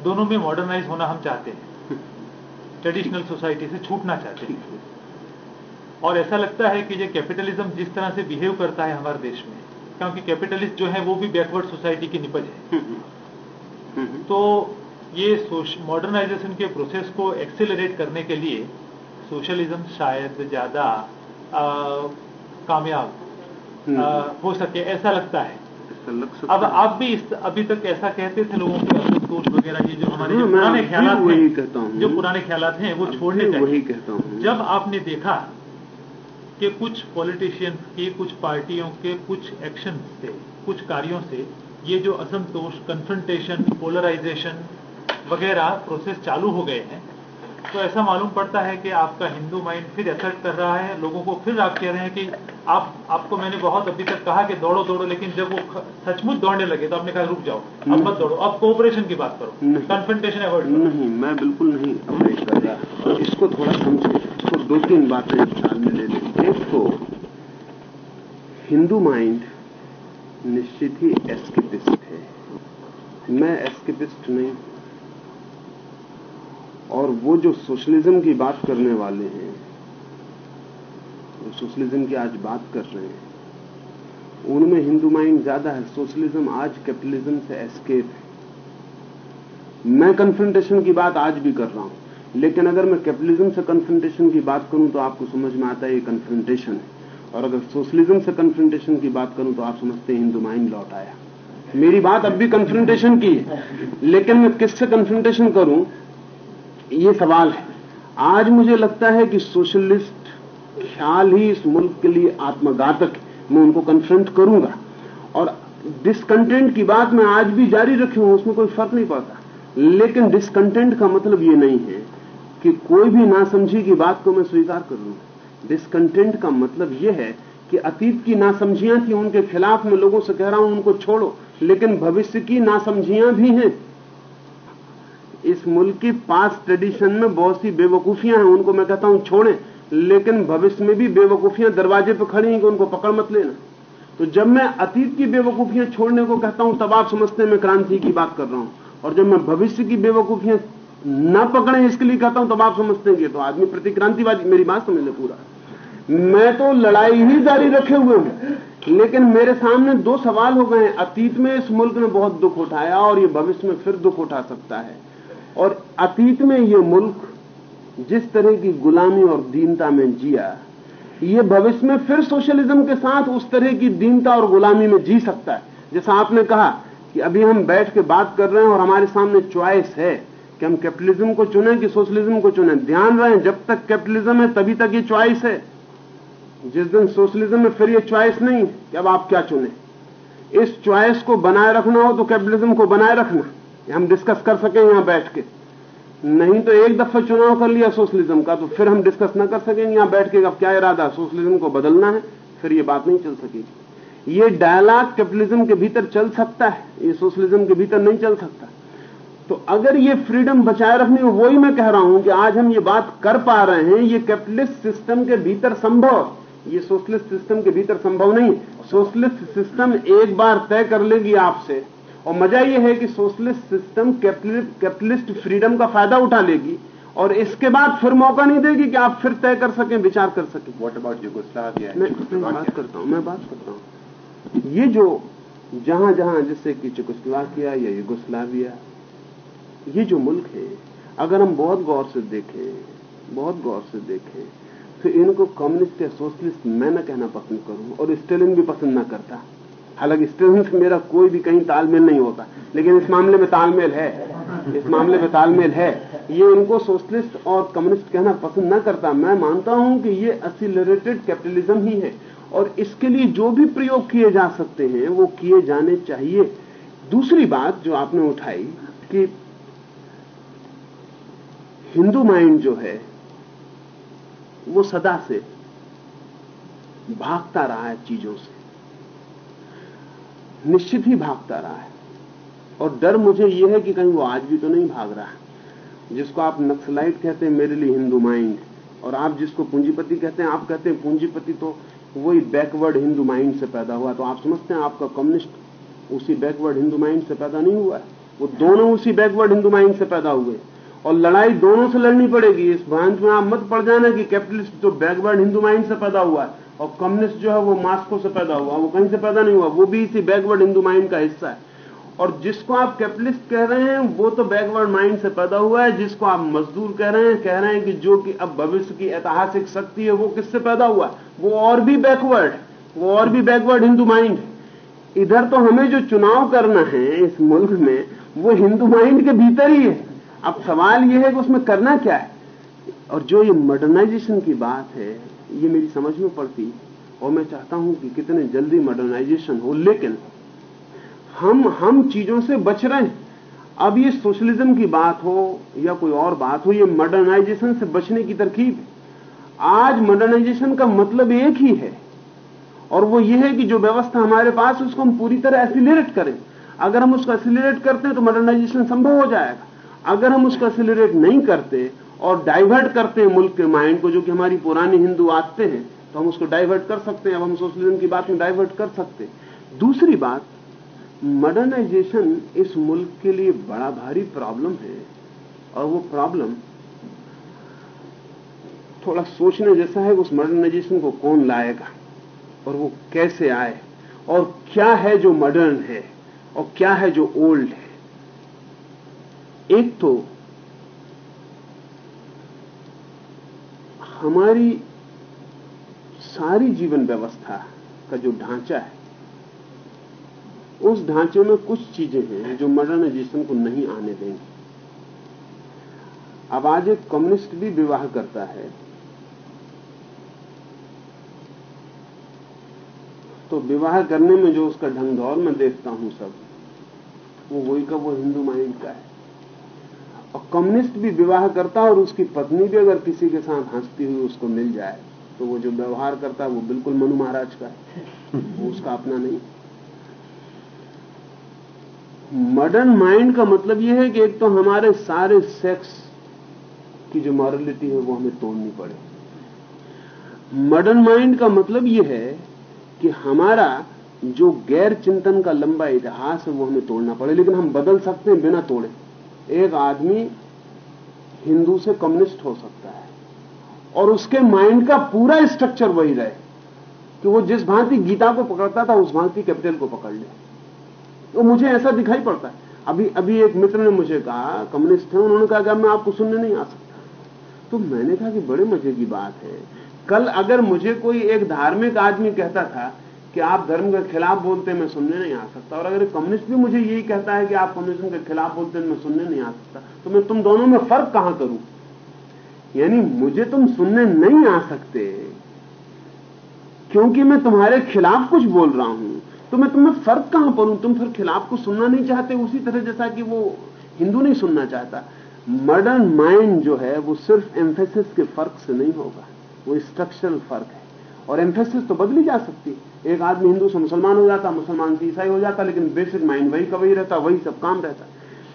दोनों में मॉडर्नाइज होना हम चाहते हैं। ट्रेडिशनल सोसाइटी से छूटना चाहते हैं। और ऐसा लगता है कि ये कैपिटलिज्म जिस तरह से बिहेव करता है हमारे देश में क्योंकि कैपिटलिस्ट जो है वो भी बैकवर्ड सोसाइटी की निपज है। तो ये मॉडर्नाइजेशन के प्रोसेस को एक्सेलरेट करने के लिए सोशलिज्म शायद ज़्यादा कामयाब हो सके ऐसा लगता है। अब आप भी इस अभी तक ऐसा कहते थे लोगों के असंतोष वगैरह ये जो हमारे हाँ, जो पुराने हैं हूँ। जो पुराने ख्यालात हैं वो छोड़ने चाहिए। वही कहता हूँ। जब आपने देखा कि कुछ पॉलिटिशियंस के कुछ पार्टियों के कुछ एक्शन से कुछ कार्यों से ये जो असंतोष कन्फ्रंटेशन पोलराइजेशन वगैरह प्रोसेस चालू हो गए हैं तो ऐसा मालूम पड़ता है कि आपका हिंदू माइंड फिर असर्ट कर रहा है लोगों को फिर आप कह रहे हैं कि आप आपको मैंने बहुत अभी तक कहा कि दौड़ो दौड़ो लेकिन जब वो सचमुच दौड़ने लगे तो आपने कहा रुक जाओ अब मत दौड़ो अब कोऑपरेशन की बात करो। कन्फ्रंटेशन अवॉइड नहीं मैं बिल्कुल नहीं अवॉइड कर रहा। इसको थोड़ा समझे इसको दो तीन बातें ख्याल में ले लें। एक तो हिंदू माइंड निश्चित ही एस्केपिस्ट है। मैं एस्केपिस्ट नहीं और वो जो सोशलिज्म की बात करने वाले हैं सोशलिज्म की आज बात कर रहे हैं, उनमें हिंदू माइंड ज़्यादा है, सोशलिज्म आज कैपिटलिज्म से एस्केप है। मैं कन्फ्रंटेशन की बात आज भी कर रहा हूँ, लेकिन अगर मैं कैपिटलिज्म से कन्फ्रंटेशन की बात करूँ तो आपको समझ में आता है ये कन्फ्रंटेशन है। और अगर सोशलिज्म से कन्फ्रंटेशन की बात करूँ तो आप समझते हैं हिंदू माइंड लौट आया। मेरी बात अब भी कन्फ्रंटेशन की है, लेकिन मैं किससे कन्फ्रंटेशन करूँ? ये सवाल है। आज मुझे लगता है कि सोशलिस्ट ख्याल ही इस मुल्क के लिए आत्मघातक है। मैं उनको कन्फ्रंट करूँगा। और डिसकंटेंट की बात मैं आज भी जारी रखी हूँ, उसमें कोई फ़र्क नहीं पड़ता। लेकिन डिसकंटेंट का मतलब ये नहीं है कि कोई भी नासमझी की बात को मैं स्वीकार कर। लूँ डिसकंटेंट का मतलब यह है कि अतीत की नासमझियाँ थी, उनके खिलाफ मैं लोगों से कह रहा हूँ, उनको छोड़ो। लेकिन भविष्य की नासमझियाँ भी हैं। इस मुल्क की पास ट्रेडिशन में बहुत सी बेवकूफियाँ हैं, उनको मैं कहता हूँ छोड़ें, लेकिन भविष्य में भी बेवकूफियाँ दरवाजे पर खड़ी हैं कि उनको पकड़ मत लेना। तो जब मैं अतीत की बेवकूफियाँ छोड़ने को कहता हूँ, तब आप समझते हैं मैं क्रांति की बात कर रहा हूँ। और जब मैं भविष्य की बेवकूफियाँ न पकड़े इसके लिए कहता हूँ, तब आप समझते हैं तो आदमी प्रतिक्रांतिवादी, मेरी बात समझ ले पूरा। मैं तो लड़ाई ही जारी रखे हुए हूँ, लेकिन मेरे सामने दो सवाल हो गए हैं। अतीत में इस मुल्क ने बहुत दुख उठाया और ये भविष्य में फिर दुख उठा सकता है। और अतीत में ये मुल्क जिस तरह की गुलामी और दीनता में जिया, ये भविष्य में फिर सोशलिज्म के साथ उस तरह की दीनता और गुलामी में जी सकता है। जैसा आपने कहा कि अभी हम बैठ के बात कर रहे हैं और हमारे सामने च्वाइस है कि हम कैपिटलिज्म को चुने कि सोशलिज्म को चुने। ध्यान रहे, जब तक कैपिटलिज्म है, तभी तक ये च्वाइस है। जिस दिन सोशलिज्म में फिर ये च्वाइस नहीं कि अब आप क्या चुने। इस च्वाइस को बनाए रखना हो तो कैपिटलिज्म को बनाए रखना। ये हम डिस्कस कर सकें यहाँ बैठ के। नहीं तो एक दफ़ा चुनाव कर लिया सोशलिज्म का तो फिर हम डिस्कस ना कर सकेंगे यहाँ बैठ के अब क्या इरादा सोशलिज्म को बदलना है, फिर ये बात नहीं चल सकेगी। ये डायलॉग कैपिटलिज्म के भीतर चल सकता है, ये सोशलिज्म के भीतर नहीं चल सकता। तो अगर ये फ्रीडम बचाए रखनी हो वही मैं कह रहा हूँ कि आज हम ये बात कर पा रहे हैं, ये कैपिटलिस्ट सिस्टम के भीतर संभव, ये सोशलिस्ट सिस्टम के भीतर संभव नहीं। सोशलिस्ट सिस्टम एक बार तय कर लेगी आपसे और मज़ा यह है कि सोशलिस्ट सिस्टम कैपिटलिस्ट फ्रीडम का फ़ायदा उठा लेगी और इसके बाद फिर मौका नहीं देगी कि आप फिर तय कर सकें विचार कर सकें। What about Yugoslavia? मैं मैं बात करता हूँ मैं बात करता हूँ। ये जो जहाँ जहाँ जैसे कि चुकोस्लाविया या युगोस्लाविया ये जो मुल्क है अगर हम बहुत गौर से देखें बहुत गौर से देखें तो इनको कम्युनिस्ट या सोशलिस्ट मैं न कहना पसंद करूँ और स्टेलिन भी पसंद ना करता। हालाँकि स्टेलिन से मेरा कोई भी कहीं तालमेल नहीं होता, लेकिन इस मामले में तालमेल है, इस मामले में तालमेल है। ये उनको सोशलिस्ट और कम्युनिस्ट कहना पसंद न करता। मैं मानता हूँ कि ये असिलरेटेड कैपिटलिज्म ही है, और इसके लिए जो भी प्रयोग किए जा सकते हैं, वो किए जाने चाहिए। दूसरी बात जो आपने उठाई कि हिंदू माइंड जो है, वो सदा से भागता रहा है चीज़ों से। निश्चित ही भागता रहा है। और डर मुझे यह है कि कहीं वो आज भी तो नहीं भाग रहा है। जिसको आप नक्सलाइट कहते हैं, मेरे लिए हिंदू माइंड। और आप जिसको पूंजीपति कहते हैं, आप कहते हैं पूंजीपति तो वही बैकवर्ड हिंदू माइंड से पैदा हुआ। तो आप समझते हैं आपका कम्युनिस्ट उसी बैकवर्ड हिंदू माइंड से पैदा नहीं हुआ है। वो दोनों उसी बैकवर्ड हिंदू माइंड से पैदा हुए। और लड़ाई दोनों से लड़नी पड़ेगी। इस भ्रांत में आप मत पड़ जाना कि कैपिटलिस्ट तो बैकवर्ड हिंदू माइंड से पैदा हुआ है। और कम्युनिस्ट जो है वो मास्को से पैदा हुआ, वो कहीं से पैदा नहीं हुआ, वो भी इसी बैकवर्ड हिंदू माइंड का हिस्सा है। और जिसको आप कैपिटलिस्ट कह रहे हैं, वो तो बैकवर्ड माइंड से पैदा हुआ है, जिसको आप मजदूर कह रहे हैं, कह रहे हैं कि जो कि अब भविष्य की ऐतिहासिक शक्ति है, वो किससे पैदा हुआ वो और भी बैकवर्ड वो और भी बैकवर्ड हिंदू माइंड है। इधर तो हमें जो चुनाव करना है इस मुल्क में, वो हिंदू माइंड के भीतर ही है। अब सवाल यह है कि उसमें करना क्या है? और जो ये मॉडर्नाइजेशन की बात है, ये मेरी समझ में पड़ती, और मैं चाहता हूँ कि कितने जल्दी मॉडर्नाइजेशन हो, लेकिन हम हम चीज़ों से बच रहे हैं। अब ये सोशलिज्म की बात हो, या कोई और बात हो, ये मॉडर्नाइजेशन से बचने की तरकीब है। आज मॉडर्नाइजेशन का मतलब एक ही है, और वो ये है कि जो व्यवस्था हमारे पास, उसको हम पूरी तरह एसिलेट करें। अगर हम उसको एसिलेट करते हैं तो मॉडर्नाइजेशन संभव हो जाएगा। अगर हम उसको एसिलेट नहीं करते और डाइवर्ट करते हैं मुल्क के माइंड को, जो कि हमारी पुरानी हिंदू आते हैं तो हम उसको डाइवर्ट कर सकते हैं। अब हम सोशलिज्म की बात में डाइवर्ट कर सकते हैं। दूसरी बात मॉडर्नाइजेशन इस मुल्क के लिए बड़ा भारी प्रॉब्लम है। और वो प्रॉब्लम थोड़ा सोचने जैसा है उस मॉडर्नाइजेशन को कौन लाएगा, और वो कैसे आए, और क्या है जो मॉडर्न है, और क्या है जो ओल्ड है। एक तो हमारी सारी जीवन व्यवस्था का जो ढांचा है, उस ढांचे में कुछ चीज़ें हैं जो मॉडर्नाइजेशन को नहीं आने देंगी। अब आज एक कम्युनिस्ट भी विवाह करता है तो विवाह करने में जो उसका ढंग दौर मैं देखता हूँ सब, वो वही का वो हिंदू माइंड का है। और कम्युनिस्ट भी विवाह करता है और उसकी पत्नी भी अगर किसी के साथ हंसती हुई उसको मिल जाए तो वो जो व्यवहार करता है वो बिल्कुल मनु महाराज का है। वो उसका अपना नहीं। मॉडर्न माइंड का मतलब यह है कि एक तो हमारे सारे सेक्स की जो मॉरलिटी है वो हमें तोड़नी पड़े। मॉडर्न माइंड का मतलब यह है कि हमारा जो गैर चिंतन का लंबा इतिहास है वो हमें तोड़ना पड़े, लेकिन हम बदल सकते हैं बिना तोड़े। एक आदमी हिंदू से कम्युनिस्ट हो सकता है। और उसके माइंड का पूरा स्ट्रक्चर वही रहे कि वो जिस भांति गीता को पकड़ता था, उस भांति कैपिटल को पकड़ ले। तो मुझे ऐसा दिखाई पड़ता है। अभी अभी एक मित्र ने मुझे कहा, कम्युनिस्ट है, उन्होंने कहा कि मैं आपको सुनने नहीं आ सकता। तो मैंने कहा कि बड़े मज़े की बात है। कल अगर मुझे कोई एक धार्मिक आदमी कहता था कि आप धर्म के खिलाफ बोलते मैं सुनने नहीं आ सकता। और अगर कम्युनिस्ट भी मुझे यही कहता है कि आप कम्युनिज्म के खिलाफ बोलते हैं, मैं सुनने नहीं आ सकता तो मैं तुम दोनों में फ़र्क कहाँ करूँ? यानी मुझे तुम सुनने नहीं आ सकते, क्योंकि मैं तुम्हारे खिलाफ कुछ बोल रहा हूँ। तो मैं तुम्हें फ़र्क कहाँ पड़ू? तुम फिर खिलाफ को सुनना नहीं चाहते? उसी तरह जैसा कि वो हिंदू नहीं सुनना चाहता। मॉडर्न माइंड जो है, वो सिर्फ़ एम्फेसिस के फ़र्क से नहीं होगा। वो स्ट्रक्चरल फ़र्क है। और एम्फेसिस तो बदली जा सकती है। एक आदमी हिंदू से मुसलमान हो जाता, मुसलमान से ईसाई हो जाता, लेकिन बेसिक माइंड वही का वही रहता, वही सब काम रहता।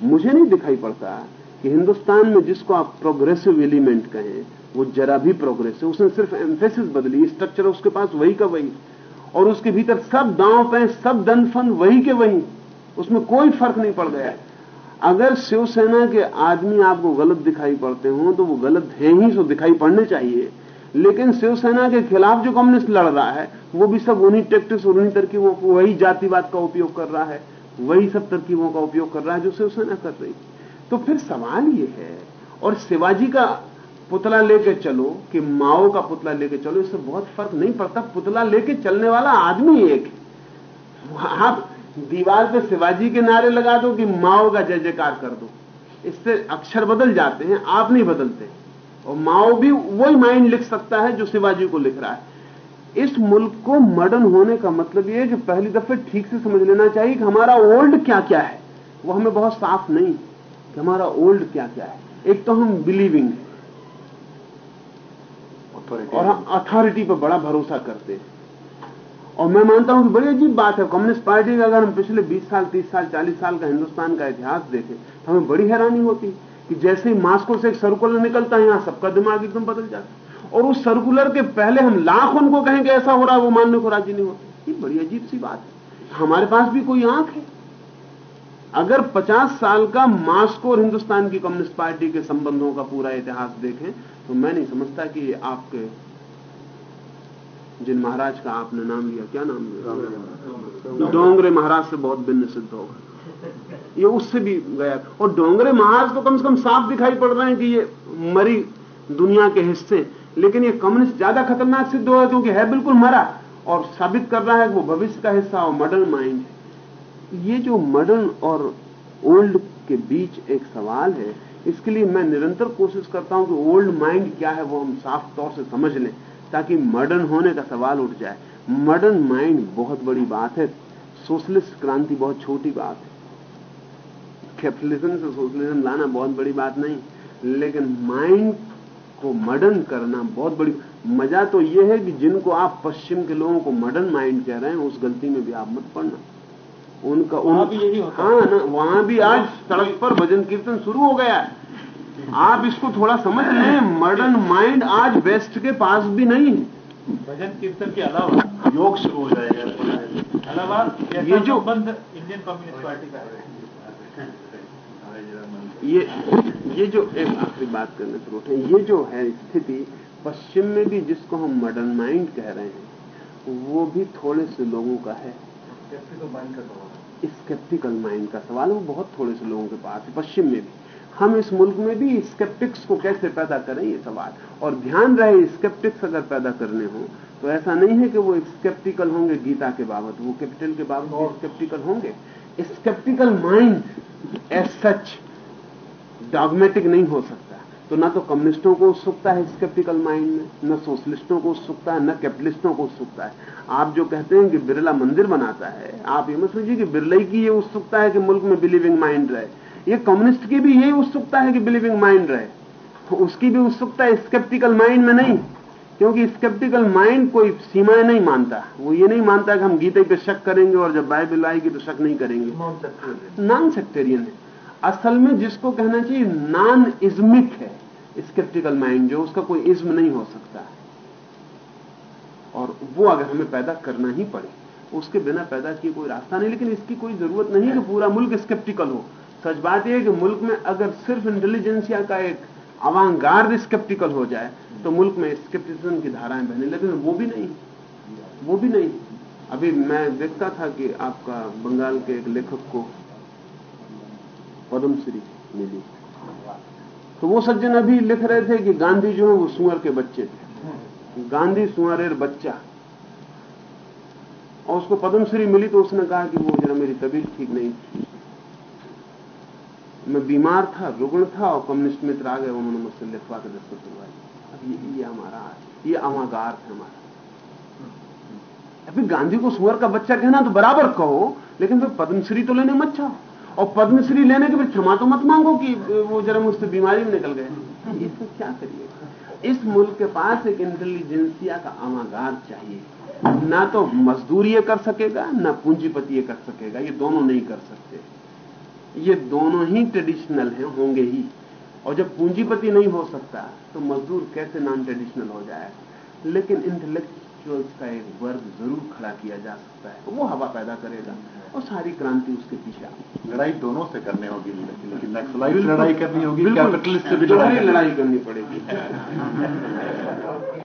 मुझे नहीं दिखाई पड़ता कि हिंदुस्तान में जिसको आप प्रोग्रेसिव एलिमेंट कहें, वो जरा भी प्रोग्रेसिव उसने सिर्फ़ एम्फेसिस बदली स्ट्रक्चर उसके पास वही का वही। और उसके भीतर सब दांव पे, सब दनफन वही के वही। उसमें कोई फ़र्क नहीं पड़ गया। अगर शिवसेना के आदमी आपको गलत दिखाई पड़ते हो तो वो गलत है ही, सो दिखाई पड़ने चाहिए। लेकिन शिवसेना के खिलाफ जो कम्युनिस्ट लड़ रहा है, वो भी सब उन्हीं टेक्टिक्स उन्हीं तरकीबों को, वही जातिवाद का उपयोग कर रहा है, वही सब तरकीबों का उपयोग कर रहा है जो शिवसेना कर रही तो फिर सवाल ये है, और शिवाजी का पुतला लेके चलो, कि माओ का पुतला लेके चलो, इससे बहुत फ़र्क नहीं पड़ता, पुतला लेके चलने वाला आदमी एक है। आप दीवार पे शिवाजी के नारे लगा दो कि माओ का जय जयकार कर दो। इससे अक्षर बदल जाते हैं, आप नहीं बदलते। और माओ भी वही माइंड लिख सकता है जो शिवाजी को लिख रहा है। इस मुल्क को मॉडर्न होने का मतलब यह है कि पहली दफे ठीक से समझ लेना चाहिए कि हमारा ओल्ड क्या क्या है। वो हमें बहुत साफ़ नहीं कि हमारा ओल्ड क्या क्या है। एक तो हम बिलीविंग है। और हम अथॉरिटी पर बड़ा भरोसा करते हैं। और मैं मानता हूँ कि बड़ी अजीब बात है कम्युनिस्ट पार्टी का अगर हम पिछले 20 साल 30 साल 40 साल का हिंदुस्तान का इतिहास देखें तो हमें बड़ी हैरानी होती कि जैसे ही मास्को से एक सर्कुलर निकलता है यहाँ सबका दिमाग एकदम बदल जाता है। और उस सर्कुलर के पहले हम लाख उनको कहें कि ऐसा हो रहा है वो मानने को राज़ी नहीं होते। ये बड़ी अजीब सी बात है। हमारे पास भी कोई आँख है। अगर 50 साल का मास्को और हिंदुस्तान की कम्युनिस्ट पार्टी के संबंधों का पूरा इतिहास देखें तो मैं नहीं समझता कि आपके जिन महाराज का आपने नाम लिया क्या नाम लिया? डोंगरे महाराज से बहुत भिन्न सिद्ध होगा। ये उससे भी गया। और डोंगरे महाराज तो कम से कम साफ़ दिखाई पड़ रहे हैं कि ये मरी दुनिया के हिस्से। लेकिन ये कम्युनिस्ट ज़्यादा खतरनाक सिद्ध होगा क्योंकि है बिल्कुल मरा और साबित कर रहा है कि वो भविष्य का हिस्सा और मॉडर्न माइंड है। ये जो मॉडर्न और ओल्ड के बीच एक सवाल है, इसके लिए मैं निरंतर कोशिश करता हूँ कि ओल्ड माइंड क्या है वो हम साफ़ तौर से समझ लें, ताकि मॉडर्न होने का सवाल उठ जाए। मॉडर्न माइंड बहुत बड़ी बात है। सोशलिस्ट क्रांति बहुत छोटी बात है। कैपिटलिज्म से सोशलिज्म लाना बहुत बड़ी बात नहीं लेकिन माइंड को मॉडर्न करना बहुत बड़ी मज़ा तो यह है कि जिनको आप पश्चिम के लोगों को मॉडर्न माइंड कह रहे हैं उस गलती में भी आप मत पड़ना। उनका वहाँ भी यही होता हाँ। ना वहाँ भी आज सड़क पर भजन कीर्तन शुरू हो गया है। आप इसको थोड़ा समझ लें मॉडर्न माइंड आज वेस्ट के पास भी नहीं है। भजन कीर्तन के अलावा योग शुरू हो जाएगा। अलावा ये जो- बंद इंडियन कम्युनिस्ट पार्टी का है। ये ये जो एक आखिरी बात करने से उठे ये जो है स्थिति पश्चिम में भी जिसको हम मॉडर्न माइंड कह रहे हैं वो भी थोड़े से लोगों का है। स्केप्टिकल माइंड का सवाल है। वो बहुत थोड़े से लोगों के पास है पश्चिम में भी। हम इस मुल्क में भी स्केप्टिक्स को कैसे पैदा करें ये सवाल। और ध्यान रहे स्केप्टिक्स अगर पैदा करने हो तो ऐसा नहीं है कि वो स्केप्टिकल होंगे गीता के बाबत वो कैपिटल के बाबत स्केप्टिकल होंगे। Sceptical mind as such dogmatic नहीं हो सकता। तो ना तो कम्युनिस्टों को उत्सुकता है स्केप्टिकल माइंड में न सोशलिस्टों को उत्सुकता है न कैपिटलिस्टों को उत्सुकता है। आप जो कहते हैं कि बिरला मंदिर बनाता है आप ये मत समझिए कि बिरला की ये उत्सुकता है कि मुल्क में बिलीविंग माइंड रहे। ये कम्युनिस्ट की भी यही उत्सुकता है कि बिलीविंग माइंड रहे। तो उसकी भी उत्सुकता स्केप्टिकल माइंड में नहीं क्योंकि स्केप्टिकल माइंड कोई सीमाएँ नहीं मानता। वो ये नहीं मानता कि हम गीता पे शक करेंगे और जब बाइबल आएगी तो शक नहीं करेंगे। नॉन सेक्टेरियन है। असल में जिसको कहना चाहिए नॉन इज्मिक है स्केप्टिकल माइंड जो उसका कोई इज्म नहीं हो सकता। और वो अगर हमें पैदा करना ही पड़े उसके बिना पैदा किए कोई रास्ता नहीं, लेकिन इसकी कोई ज़रूरत नहीं कि पूरा मुल्क स्केप्टिकल हो। सच बात यह है कि मुल्क में अगर सिर्फ़ इंटेलिजेंसिया का एक अवांगार्ड स्केप्टिकल हो जाए तो मुल्क में स्केप्टिज्म की धाराएँ बहने लेकिन वो भी नहीं। वो भी नहीं। अभी मैं देखता था कि आपका बंगाल के एक लेखक को पद्मश्री मिली। तो वो सज्जन अभी लिख रहे थे कि गांधी जो है वो सुअर के बच्चे थे। गांधी सुअरेर बच्चा। और उसको पद्मश्री मिली तो उसने कहा कि वो जरा मेरी तबीयत ठीक नहीं थी। मैं बीमार था रुग्ण था और कम्युनिस्ट मित्र आ गए उन्होंने मुझसे लिखवा के दस्तखत करवाई। अब ये, ये हमारा ये अमागार है हमारा। अभी गांधी को सुअर का बच्चा कहना तो बराबर कहो लेकिन फिर पद्मश्री तो लेने मत चाहो और पद्मश्री लेने के बाद क्षमा तो मत मांगो कि वो जरा मुझसे बीमारी में निकल गए। इसको क्या करिए? इस मुल्क के पास एक इंटेलिजेंसिया का अमागार चाहिए। ना तो मजदूर ये कर सकेगा ना पूंजीपति ये कर सकेगा। ये दोनों नहीं कर सकते। ये दोनों ही ट्रेडिशनल हैं होंगे ही। और जब पूंजीपति नहीं हो सकता तो मजदूर कैसे नॉन ट्रेडिशनल हो जाए? लेकिन इंटेलेक्चुअल्स का एक वर्ग ज़रूर खड़ा किया जा सकता है। वो हवा पैदा करेगा। और सारी क्रांति उसके पीछे आ लड़ाई दोनों से करनी होगी लेकिन से लड़ाई करनी होगी कैपिटलिस्ट से भी लड़ाई लड़ाई करनी पड़ेगी।